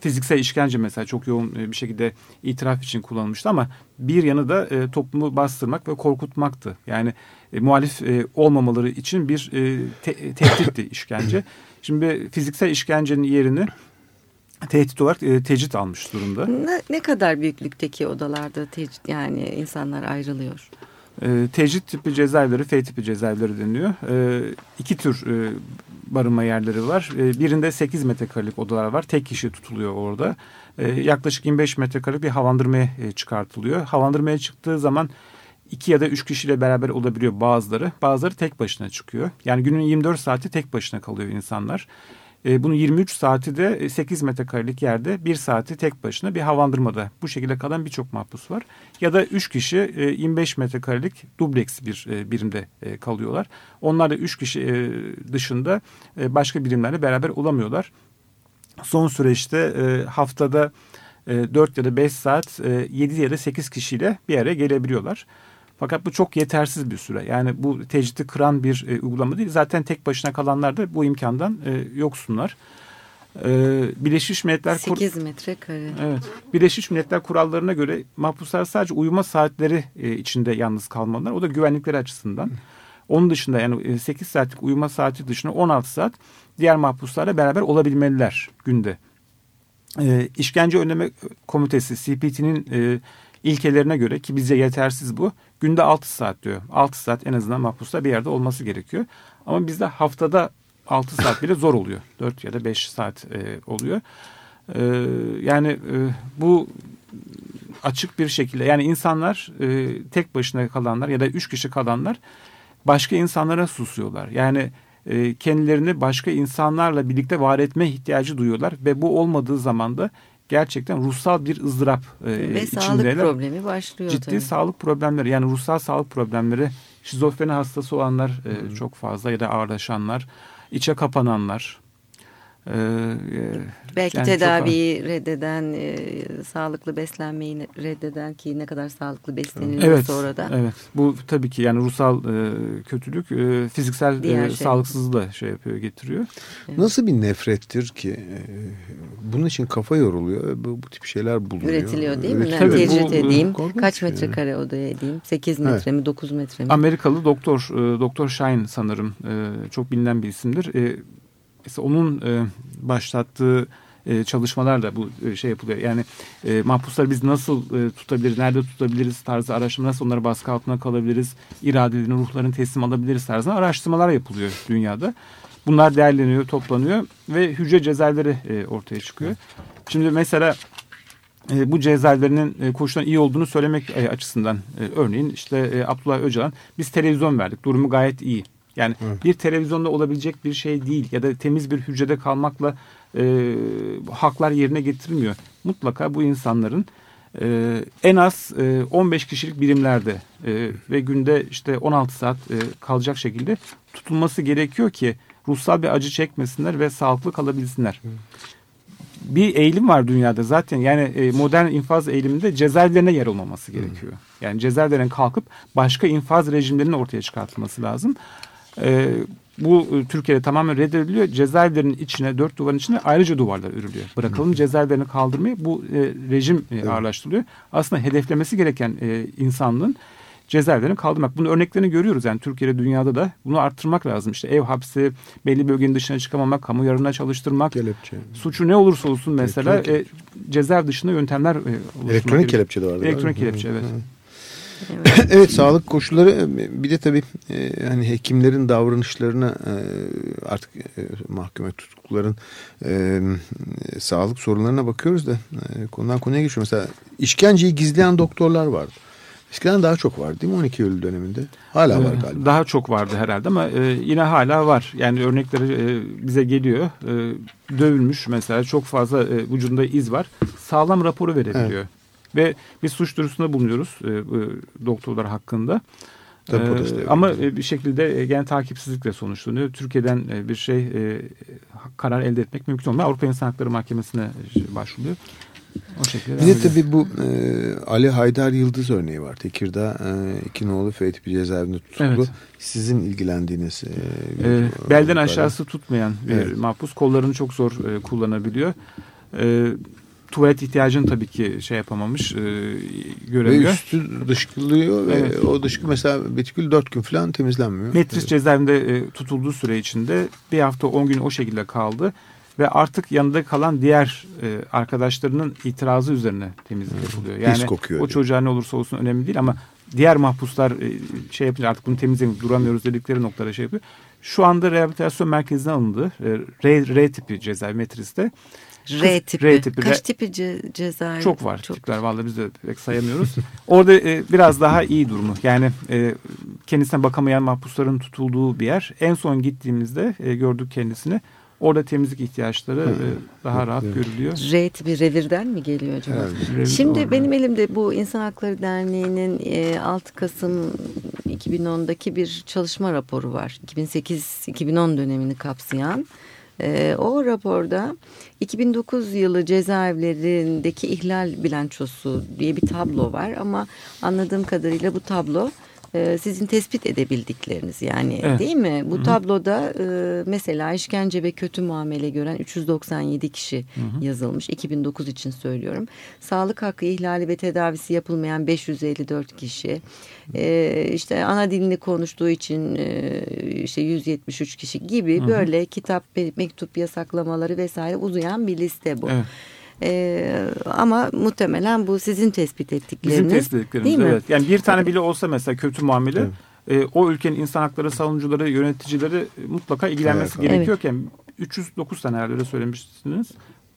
fiziksel işkence mesela çok yoğun e, bir şekilde itiraf için kullanılmıştı ama bir yanı da e, toplumu bastırmak ve korkutmaktı. Yani e, muhalif e, olmamaları için bir e, te, tehditti işkence. Şimdi fiziksel işkencenin yerini tehdit olarak e, tecrit almış durumda. Ne, ne kadar büyüklükteki odalarda tecrit yani insanlar ayrılıyor? E, tecrit tipi cezaevleri, F tipi cezaevleri deniliyor. E, iki tür e, barınma yerleri var. E, birinde 8 metrekarelik odalar var. Tek kişi tutuluyor orada. E, yaklaşık 25 metrekarelik bir havandırmaya e, çıkartılıyor. Havandırmaya çıktığı zaman iki ya da üç kişiyle beraber olabiliyor bazıları. Bazıları tek başına çıkıyor. Yani günün 24 saati tek başına kalıyor insanlar. E, bunun 23 saati de 8 metrekarelik yerde bir saati tek başına bir havandırmada bu şekilde kalan birçok mahpus var. Ya da 3 kişi e, 25 metrekarelik dubleks bir e, birimde e, kalıyorlar. Onlar da 3 kişi e, dışında e, başka birimlerle beraber olamıyorlar. Son süreçte e, haftada e, 4 ya da 5 saat e, 7 ya da 8 kişiyle bir araya gelebiliyorlar. Fakat bu çok yetersiz bir süre. Yani bu tecridi kıran bir e, uygulama değil. Zaten tek başına kalanlar da bu imkandan e, yoksunlar. E, Birleşmiş Milletler 8 metrekare. Evet. Birleşmiş Milletler kurallarına göre mahpuslar sadece uyuma saatleri e, içinde yalnız kalmalılar. O da güvenlikleri açısından. Onun dışında yani 8 e, saatlik uyuma saati dışında 16 saat diğer mahpuslarla beraber olabilmeliler günde. E, İşkence Önleme Komitesi CPT'nin e, ilkelerine göre ki bize yetersiz bu. Günde 6 saat diyor. 6 saat en azından mahpusta bir yerde olması gerekiyor. Ama bizde haftada 6 saat bile zor oluyor. 4 ya da 5 saat e, oluyor. E, yani e, bu açık bir şekilde yani insanlar e, tek başına kalanlar ya da üç kişi kalanlar başka insanlara susuyorlar. Yani e, kendilerini başka insanlarla birlikte var etme ihtiyacı duyuyorlar ve bu olmadığı zaman da gerçekten ruhsal bir ızdırap e, Ve sağlık problemi başlıyor Ciddi tabii. sağlık problemleri yani ruhsal sağlık problemleri şizofreni hastası olanlar e, çok fazla ya da ağırlaşanlar, içe kapananlar. E, e, Belki yani çok- tedaviyi reddeden, e, sağlıklı beslenmeyi reddeden ki ne kadar sağlıklı besleniliyor Evet, sonra da. evet. Bu tabii ki yani ruhsal e, kötülük e, fiziksel Diğer e, şey. sağlıksızlığı da şey yapıyor, getiriyor. Nasıl bir nefrettir ki? e, bunun için kafa yoruluyor bu, bu tip şeyler bulunuyor. Üretiliyor değil mi? Tabii, tecrit bu- edeyim. Kaç ya. metrekare odaya edeyim? 8 metre mi 9 metre mi? Amerikalı doktor e, Doktor Shine sanırım e, çok bilinen bir isimdir. E, mesela onun e, başlattığı e, çalışmalarla bu e, şey yapılıyor. Yani e, mahpusları biz nasıl e, tutabiliriz, nerede tutabiliriz tarzı araştırma, nasıl onları baskı altına kalabiliriz, iradelerini, ruhlarını teslim alabiliriz tarzında araştırmalar yapılıyor dünyada. Bunlar değerleniyor, toplanıyor ve hücre cezaevleri e, ortaya çıkıyor. Şimdi mesela e, bu cezaevlerinin e, koşulların iyi olduğunu söylemek e, açısından e, örneğin işte e, Abdullah Öcalan biz televizyon verdik durumu gayet iyi. Yani bir televizyonda olabilecek bir şey değil ya da temiz bir hücrede kalmakla e, haklar yerine getirilmiyor. Mutlaka bu insanların e, en az e, 15 kişilik birimlerde e, ve günde işte 16 saat e, kalacak şekilde tutulması gerekiyor ki ruhsal bir acı çekmesinler ve sağlıklı kalabilsinler bir eğilim var dünyada zaten yani e, modern infaz eğiliminde cezaevlerine yer olmaması gerekiyor. Yani cezaevlerinin kalkıp başka infaz rejimlerinin ortaya çıkartılması lazım. E, bu Türkiye'de tamamen reddediliyor. Cezaevlerinin içine, dört duvarın içine ayrıca duvarlar örülüyor. Bırakalım cezaevlerini kaldırmayı bu e, rejim e, ağırlaştırılıyor. Aslında hedeflemesi gereken e, insanlığın cezaevlerini kaldırmak. Bunun örneklerini görüyoruz yani Türkiye'de dünyada da bunu arttırmak lazım. İşte ev hapsi, belli bölgenin dışına çıkamamak, kamu yararına çalıştırmak, Kelepçe. suçu ne olursa olsun mesela Elektronik e, cezaev dışında yöntemler e, oluşturmak Elektronik kelepçe de vardı. Elektronik kelepçe evet. Evet. evet sağlık koşulları bir de tabii e, hani hekimlerin davranışlarına e, artık e, mahkeme tutukluların e, sağlık sorunlarına bakıyoruz da e, konudan konuya geçiyor. Mesela işkenceyi gizleyen doktorlar vardı. Eskiden daha çok vardı değil mi 12 Eylül döneminde? Hala var galiba. Daha çok vardı herhalde ama e, yine hala var. Yani örnekleri e, bize geliyor. E, dövülmüş mesela çok fazla e, vücudunda iz var. Sağlam raporu verebiliyor. Ve biz suç duyurusunda bulunuyoruz e, e, doktorlar hakkında. Tabii Ee, ediyor. ama e, bir şekilde e, gene takipsizlikle sonuçlanıyor. Türkiye'den e, bir şey e, karar elde etmek mümkün olmuyor. Avrupa İnsan Hakları Mahkemesi'ne e, başvuruyor. O şekilde. Bir de tabii bu e, Ali Haydar Yıldız örneği var. Tekirdağ e, iki nolu F tipi cezaevinde tutuklu. Evet. Sizin ilgilendiğiniz. E, E, belden e, aşağısı tutmayan bir Evet. mahpus kollarını çok zor e, kullanabiliyor. E, tuvalet ihtiyacını tabii ki şey yapamamış, e, Ve göremiyor. üstü dışkılıyor ve Evet. o dışkı mesela Betikül dört gün falan temizlenmiyor. Metris cezaevinde e, tutulduğu süre içinde bir hafta 10 gün o şekilde kaldı ve artık yanında kalan diğer e, arkadaşlarının itirazı üzerine temizlik yapılıyor. Pis Yani kokuyor o çocuğa ne olursa olsun önemli değil ama diğer mahpuslar e, şey yapınca artık bunu temizlemek duramıyoruz dedikleri noktada şey yapıyor. Şu anda rehabilitasyon merkezine alındı. E, R, R tipi cezaevi Metris'te. R tipi. R tipi, Kaç tipi ce- cezaevi? Çok var tipler vallahi biz de pek sayamıyoruz. <laughs> Orada e, biraz daha iyi durumu. Yani e, kendisine bakamayan mahpusların tutulduğu bir yer. En son gittiğimizde e, gördük kendisini. Orada temizlik ihtiyaçları e, daha rahat görülüyor. R tipi revirden mi geliyor acaba? Herhalde. Şimdi Orada. benim elimde bu İnsan Hakları Derneği'nin e, 6 Kasım 2010'daki bir çalışma raporu var. 2008-2010 dönemini kapsayan. E, o raporda 2009 yılı cezaevlerindeki ihlal bilançosu diye bir tablo var ama anladığım kadarıyla bu tablo e, sizin tespit edebildikleriniz yani Evet. değil mi? Bu tabloda e, mesela işkence ve kötü muamele gören 397 kişi yazılmış. 2009 için söylüyorum. Sağlık hakkı ihlali ve tedavisi yapılmayan 554 kişi. E, işte ana dilini konuştuğu için e, işte 173 kişi gibi böyle kitap, mektup yasaklamaları vesaire uzayan bir liste bu. Evet. E, ama muhtemelen bu sizin tespit ettikleriniz. Bizim tespit ettiklerimiz değil mi? evet. Yani bir tane bile olsa mesela kötü muamele e, o ülkenin insan hakları savunucuları, yöneticileri mutlaka ilgilenmesi Evet. gerekiyorken 309 tane herhalde öyle söylemiştiniz.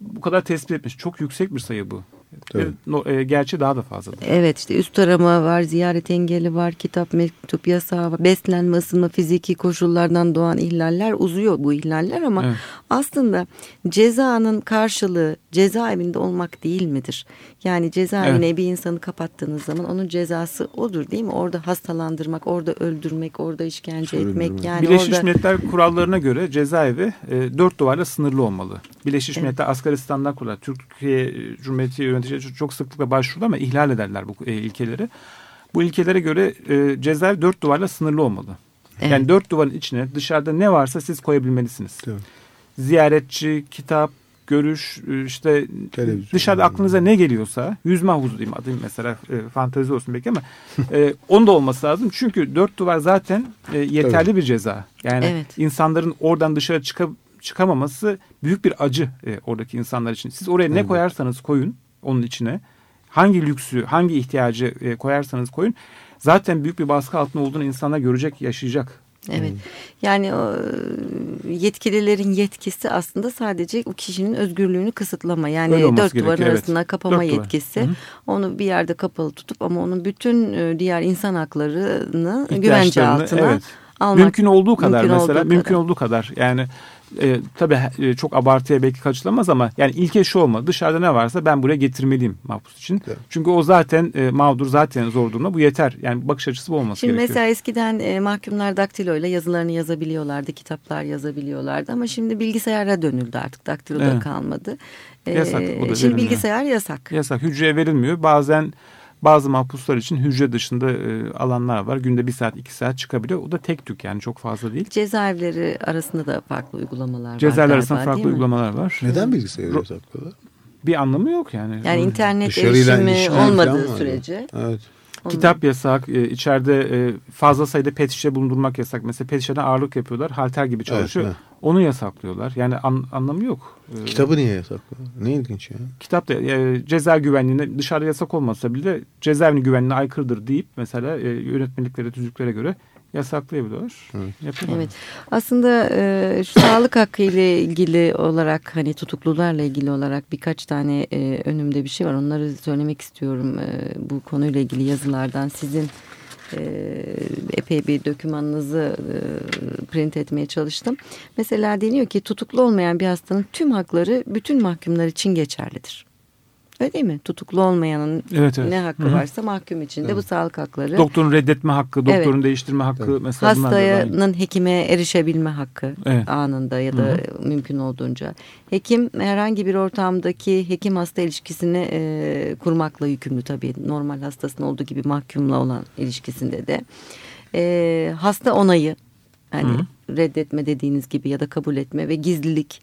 Bu kadar tespit etmiş. Çok yüksek bir sayı bu. Tabii. No- e, gerçi daha da fazladır. Evet işte üst arama var, ziyaret engeli var, kitap mektup yasağı var, beslenme, ısınma, fiziki koşullardan doğan ihlaller uzuyor bu ihlaller ama Evet. aslında cezanın karşılığı cezaevinde olmak değil midir? Yani cezaevine bir insanı kapattığınız zaman onun cezası odur değil mi? Orada hastalandırmak, orada öldürmek, orada işkence Süründürmek. etmek yani Birleşmiş orada Milletler kurallarına göre cezaevi e, dört duvarla sınırlı olmalı. Birleşmiş Evet. Milletler asgari standart kurallar. Türkiye e, Cumhuriyeti yöneticileri çok- sıklıkla başvurur ama ihlal ederler bu e, ilkeleri. Bu ilkelere göre e, cezaevi dört duvarla sınırlı olmalı. Evet. Yani dört duvarın içine dışarıda ne varsa siz koyabilmelisiniz. Tabii. Ziyaretçi, kitap, görüş, e, işte Televizyon. dışarıda aklınıza ne geliyorsa yüzme havuzu diyeyim adıyım mesela e, fantezi olsun belki ama e, <laughs> onun da olması lazım. Çünkü dört duvar zaten e, yeterli Tabii. bir ceza. Yani Evet. insanların oradan dışarı çıka, çıkamaması büyük bir acı e, oradaki insanlar için. Siz oraya ne Evet. koyarsanız koyun onun içine hangi lüksü, hangi ihtiyacı e, koyarsanız koyun zaten büyük bir baskı altında olduğunu insanlar görecek, yaşayacak. Evet. Yani o, yetkililerin yetkisi aslında sadece o kişinin özgürlüğünü kısıtlama. Yani dört duvarın gerekiyor, evet. arasına kapama Dört duvar. yetkisi. Hı hı. Onu bir yerde kapalı tutup ama onun bütün e, diğer insan haklarını güvence altına evet. almak. mümkün olduğu kadar mümkün mesela olduğu mümkün kadar. olduğu kadar yani e, tabii e, çok abartıya belki kaçılamaz ama yani ilke şu olmalı dışarıda ne varsa ben buraya getirmeliyim mahpus için. Evet. Çünkü o zaten e, mağdur zaten zor durumda bu yeter yani bakış açısı bu olması Şimdi gerekiyor. mesela eskiden e, mahkumlar daktiloyla yazılarını yazabiliyorlardı, kitaplar yazabiliyorlardı ama şimdi bilgisayara dönüldü artık. Daktiloda Evet. kalmadı. E, Yasak, o da şimdi verilmiyor. bilgisayar yasak. Yasak hücreye verilmiyor bazen bazı mahpuslar için hücre dışında e, alanlar var günde bir saat iki saat çıkabiliyor o da tek tük yani çok fazla değil. Cezaevleri arasında da farklı uygulamalar var. Cezaevler galiba, arasında farklı uygulamalar var. Neden bilgisayarı yasaklıyorlar? Bir anlamı yok yani. Yani internet Dışarıyla erişimi falan olmadığı sürece. Evet. Onu- Kitap yasak, e, içeride e, fazla sayıda pet şişe bulundurmak yasak. Mesela pet şişeden ağırlık yapıyorlar, halter gibi çalışıyor. evet. Onu yasaklıyorlar. Yani an- anlamı yok. E, Kitabı niye yasaklıyor? Ne ilginç ya. Kitap da e, ceza güvenliğine dışarıda yasak olmasa bile cezaevinin güvenliğine aykırıdır deyip mesela e, yönetmeliklere, tüzüklere göre yasaklayabiliyorlar. Evet. Evet. Aslında e, şu sağlık hakkı ile ilgili olarak hani tutuklularla ilgili olarak birkaç tane e, önümde bir şey var. Onları söylemek istiyorum e, bu konuyla ilgili yazılardan. Sizin epey bir dokümanınızı e, print etmeye çalıştım. Mesela deniyor ki tutuklu olmayan bir hastanın tüm hakları bütün mahkumlar için geçerlidir. Öyle değil mi? Tutuklu olmayanın Evet, evet. ne hakkı Hı hı. varsa mahkum için de bu sağlık hakları. Doktorun reddetme hakkı, doktorun Evet. değiştirme hakkı Tabii. mesela. Hastanın hekime erişebilme hakkı Evet. anında ya da mümkün olduğunca. Hekim herhangi bir ortamdaki hekim hasta ilişkisini e, kurmakla yükümlü tabii. Normal hastasının olduğu gibi mahkumla olan ilişkisinde de. E, hasta onayı hani reddetme dediğiniz gibi ya da kabul etme ve gizlilik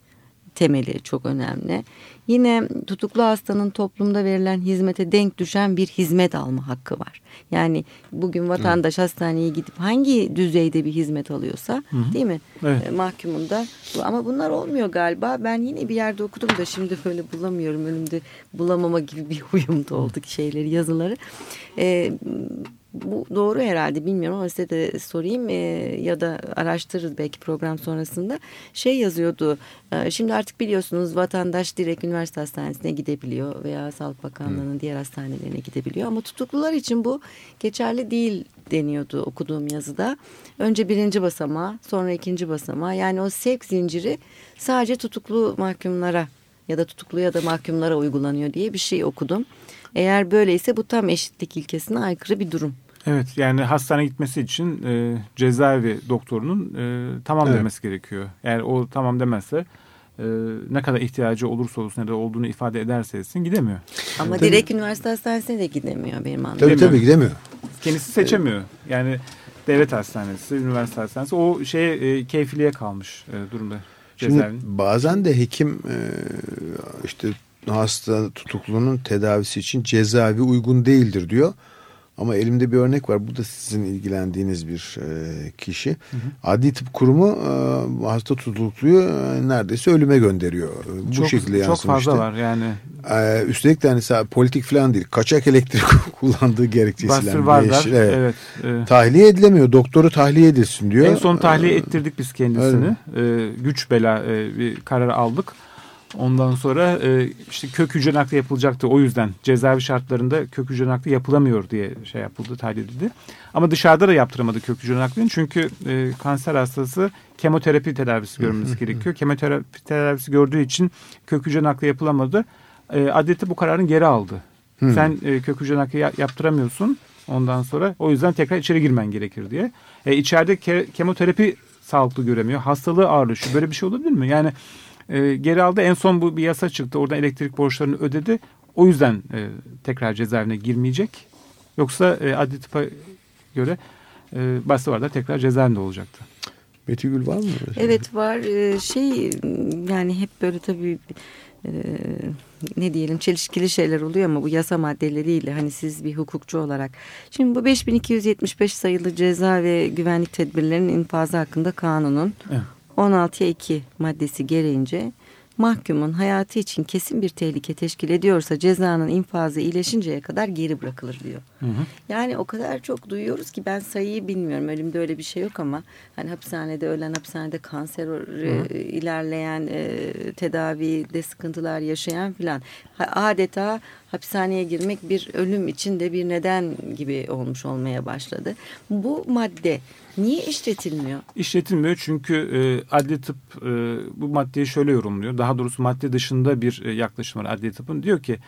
temeli çok önemli. Yine tutuklu hastanın toplumda verilen hizmete denk düşen bir hizmet alma hakkı var. Yani bugün vatandaş hastaneye gidip hangi düzeyde bir hizmet alıyorsa değil mi? Evet. E, mahkumun da bu- ama bunlar olmuyor galiba. Ben yine bir yerde okudum da şimdi böyle bulamıyorum. Önümde bulamama gibi bir <laughs> huyum da oldu şeyleri yazıları. E, bu doğru herhalde bilmiyorum ama size de sorayım e, ya da araştırırız belki program sonrasında. Şey yazıyordu e, şimdi artık biliyorsunuz vatandaş direkt üniversite hastanesine gidebiliyor veya Sağlık Bakanlığı'nın diğer hastanelerine gidebiliyor ama tutuklular için bu geçerli değil deniyordu okuduğum yazıda. Önce birinci basamağı sonra ikinci basamağı yani o sevk zinciri sadece tutuklu mahkumlara ya da tutuklu ya da mahkumlara uygulanıyor diye bir şey okudum. Eğer böyleyse bu tam eşitlik ilkesine aykırı bir durum. Evet yani hastaneye gitmesi için e, cezaevi doktorunun e, tamam Evet. demesi gerekiyor. Eğer o tamam demezse e, ne kadar ihtiyacı olursa olsun ya da olduğunu ifade ederse etsin gidemiyor. Ama Tabii. direkt üniversite hastanesine de gidemiyor benim anladığım. Tabii tabii gidemiyor. Kendisi seçemiyor. Yani devlet hastanesi, üniversite hastanesi o şeye e, keyfiliğe kalmış e, durumda Şimdi bazen de hekim e, işte hasta tutuklunun tedavisi için cezaevi uygun değildir diyor. Ama elimde bir örnek var. Bu da sizin ilgilendiğiniz bir e, kişi. Adli Tıp Kurumu e, hasta tutukluyu e, neredeyse ölüme gönderiyor. E, Bu çok, şekilde çok yansımıştı. fazla var yani. E, üstelik de hani politik falan değil. Kaçak elektrik <laughs> kullandığı gerekçesiyle. Vardar. eş- evet. Evet. e, Tahliye edilemiyor. Doktoru tahliye edilsin diyor. En son tahliye E, ettirdik biz kendisini. Ee, güç bela e, bir karar aldık. Ondan sonra e, işte kök hücre nakli yapılacaktı. O yüzden cezaevi şartlarında kök hücre nakli yapılamıyor diye şey yapıldı, tahlil edildi. Ama dışarıda da yaptıramadı kök hücre naklini. Çünkü e, kanser hastası kemoterapi tedavisi görmesi gerekiyor. Kemoterapi tedavisi gördüğü için kök hücre nakli yapılamadı. E, adliyeti bu kararını geri aldı. Sen e, kök hücre nakli ya- yaptıramıyorsun. Ondan sonra o yüzden tekrar içeri girmen gerekir diye. E, içeride ke- kemoterapi sağlıklı göremiyor. Hastalığı ağırlaşıyor. Böyle bir şey olabilir mi? Yani e, geri aldı. En son bu bir yasa çıktı. Oradan elektrik borçlarını ödedi. O yüzden e, tekrar cezaevine girmeyecek. Yoksa e, adli tıpa göre e, Bastıvar'da tekrar cezaevinde olacaktı. Betty Gül var mı? Evet var Ee, şey yani hep böyle tabii e, ne diyelim çelişkili şeyler oluyor ama bu yasa maddeleriyle hani siz bir hukukçu olarak. Şimdi bu 5275 sayılı ceza ve güvenlik tedbirlerinin infazı hakkında kanunun Evet. 16'ya 2 maddesi gereğince mahkumun hayatı için kesin bir tehlike teşkil ediyorsa cezanın infazı iyileşinceye kadar geri bırakılır diyor. Hı hı. Yani o kadar çok duyuyoruz ki ben sayıyı bilmiyorum. Ölümde öyle bir şey yok ama hani hapishanede ölen, hapishanede kanser e, ilerleyen, e, tedavide sıkıntılar yaşayan filan. Adeta hapishaneye girmek bir ölüm için de bir neden gibi olmuş olmaya başladı. Bu madde niye işletilmiyor? İşletilmiyor çünkü e, adli tıp e, bu maddeyi şöyle yorumluyor. Daha doğrusu madde dışında bir e, yaklaşım var adli tıpın. Diyor ki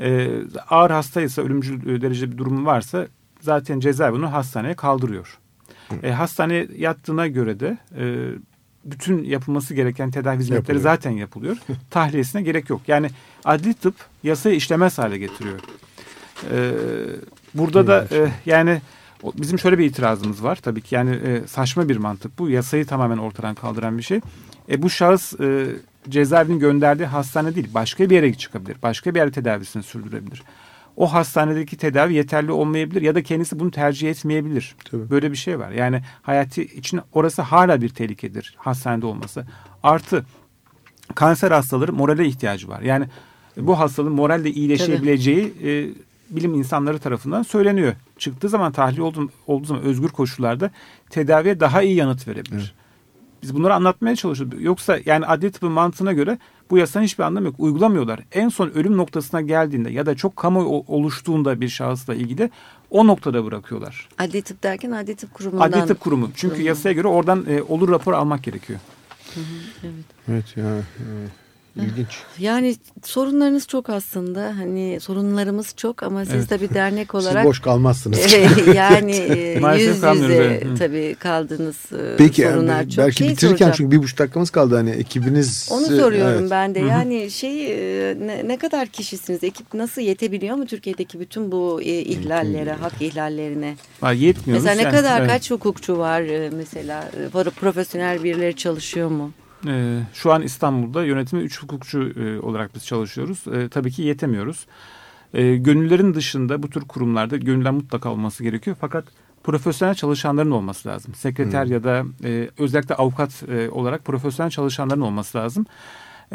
e, ağır hastaysa ölümcül e, derecede bir durumu varsa zaten cezaevi bunu hastaneye kaldırıyor. E, hastaneye yattığına göre de e, bütün yapılması gereken tedavi hizmetleri Yapılıyor. zaten yapılıyor. <laughs> Tahliyesine gerek yok. Yani adli tıp yasayı işlemez hale getiriyor. E, burada da e, yani bizim şöyle bir itirazımız var tabii ki yani e, saçma bir mantık bu yasayı tamamen ortadan kaldıran bir şey. E, bu şahıs e, cezaevinin gönderdiği hastane değil başka bir yere çıkabilir başka bir yerde tedavisini sürdürebilir. O hastanedeki tedavi yeterli olmayabilir ya da kendisi bunu tercih etmeyebilir. Tabii. Böyle bir şey var. Yani hayatı için orası hala bir tehlikedir hastanede olması. Artı kanser hastaları morale ihtiyacı var. Yani bu hastalığın moralle iyileşebileceği e, bilim insanları tarafından söyleniyor. Çıktığı zaman tahliye olduğu, olduğu zaman özgür koşullarda tedaviye daha iyi yanıt verebilir. Biz bunları anlatmaya çalışıyoruz. Yoksa yani adli tıbbın mantığına göre bu yasanın hiçbir anlamı yok. Uygulamıyorlar. En son ölüm noktasına geldiğinde ya da çok kamuoyu o- oluştuğunda bir şahısla ilgili o noktada bırakıyorlar. Adli tıp derken adli tıp kurumundan. Adli tıp kurumu. Çünkü Kurumundan. yasaya göre oradan e, olur rapor almak gerekiyor. Evet ya e, ilginç. Yani sorunlarınız çok aslında hani sorunlarımız çok ama siz Evet. tabii dernek Siz olarak boş kalmazsınız. <laughs> Yani <laughs> e, yüz yüze tabii kaldığınız e, Peki sorunlar yani çok. belki Şey bitirirken soracağım. çünkü bir buçuk dakikamız kaldı hani ekibiniz. Onu soruyorum Evet. ben de. Yani şey e, ne, ne kadar kişisiniz? Ekip nasıl yetebiliyor mu Türkiye'deki bütün bu e, ihlallere, hak ihlallerine? Ha, yetmiyoruz. Mesela ne Yani, kadar evet. kaç hukukçu var e, mesela? E, Profesyonel birileri çalışıyor mu? Ee, şu an İstanbul'da yönetimi 3 hukukçu e, olarak biz çalışıyoruz. E, tabii ki yetemiyoruz. E, gönüllerin dışında bu tür kurumlarda gönüller mutlaka olması gerekiyor. Fakat profesyonel çalışanların olması lazım. Sekreter ya da e, özellikle avukat e, olarak profesyonel çalışanların olması lazım.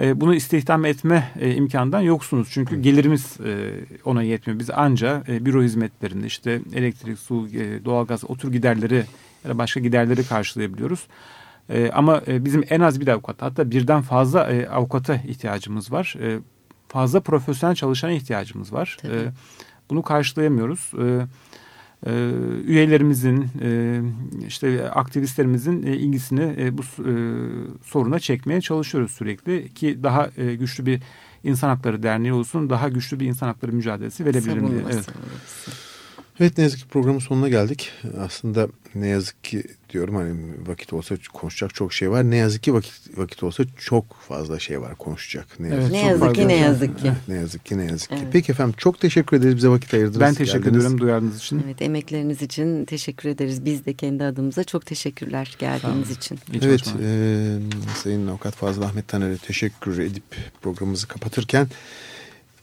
E, bunu istihdam etme e, imkanından yoksunuz. Çünkü gelirimiz e, ona yetmiyor. Biz anca e, büro hizmetlerinde işte elektrik, su, e, doğalgaz o tür giderleri ya da başka giderleri karşılayabiliyoruz. E, ama e, bizim en az bir avukat hatta birden fazla e, avukata ihtiyacımız var. E, fazla profesyonel çalışana ihtiyacımız var. E, bunu karşılayamıyoruz. E, e, üyelerimizin e, işte aktivistlerimizin e, ilgisini e, bu e, soruna çekmeye çalışıyoruz sürekli ki daha e, güçlü bir insan hakları derneği olsun daha güçlü bir insan hakları mücadelesi verebilirim diye. Evet. Evet ne yazık ki programın sonuna geldik. Aslında ne yazık ki diyorum hani vakit olsa konuşacak çok şey var. Ne yazık ki vakit vakit olsa çok fazla şey var konuşacak. Ne Evet, yazık Ne çok yazık fazla ki ne şey. yazık ki. Ne yazık ki ne yazık ki. Evet. Peki efendim çok teşekkür ederiz bize vakit ayırdınız. Ben teşekkür geldiniz. ediyorum duyardığınız için. Evet emekleriniz için teşekkür ederiz. Biz de kendi adımıza çok teşekkürler geldiğiniz için. İyi Evet çalışmalar. e, Sayın Avukat Fazıl Ahmet Taner'e teşekkür edip programımızı kapatırken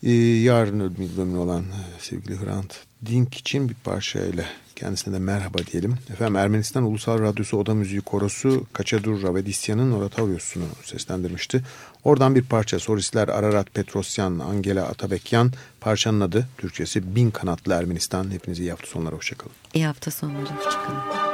e, yarın ölümlü olan sevgili Hrant Dink için bir parçayla kendisine de merhaba diyelim. Efendim Ermenistan Ulusal Radyosu Oda Müziği Korosu Kaçadur Ravedisya'nın Oratoryosunu seslendirmişti. Oradan bir parça solistler Ararat Petrosyan, Angela Atabekyan parçanın adı Türkçesi Bin Kanatlı Ermenistan. Hepinize iyi hafta sonları hoşçakalın. İyi hafta sonları. Hoşçakalın.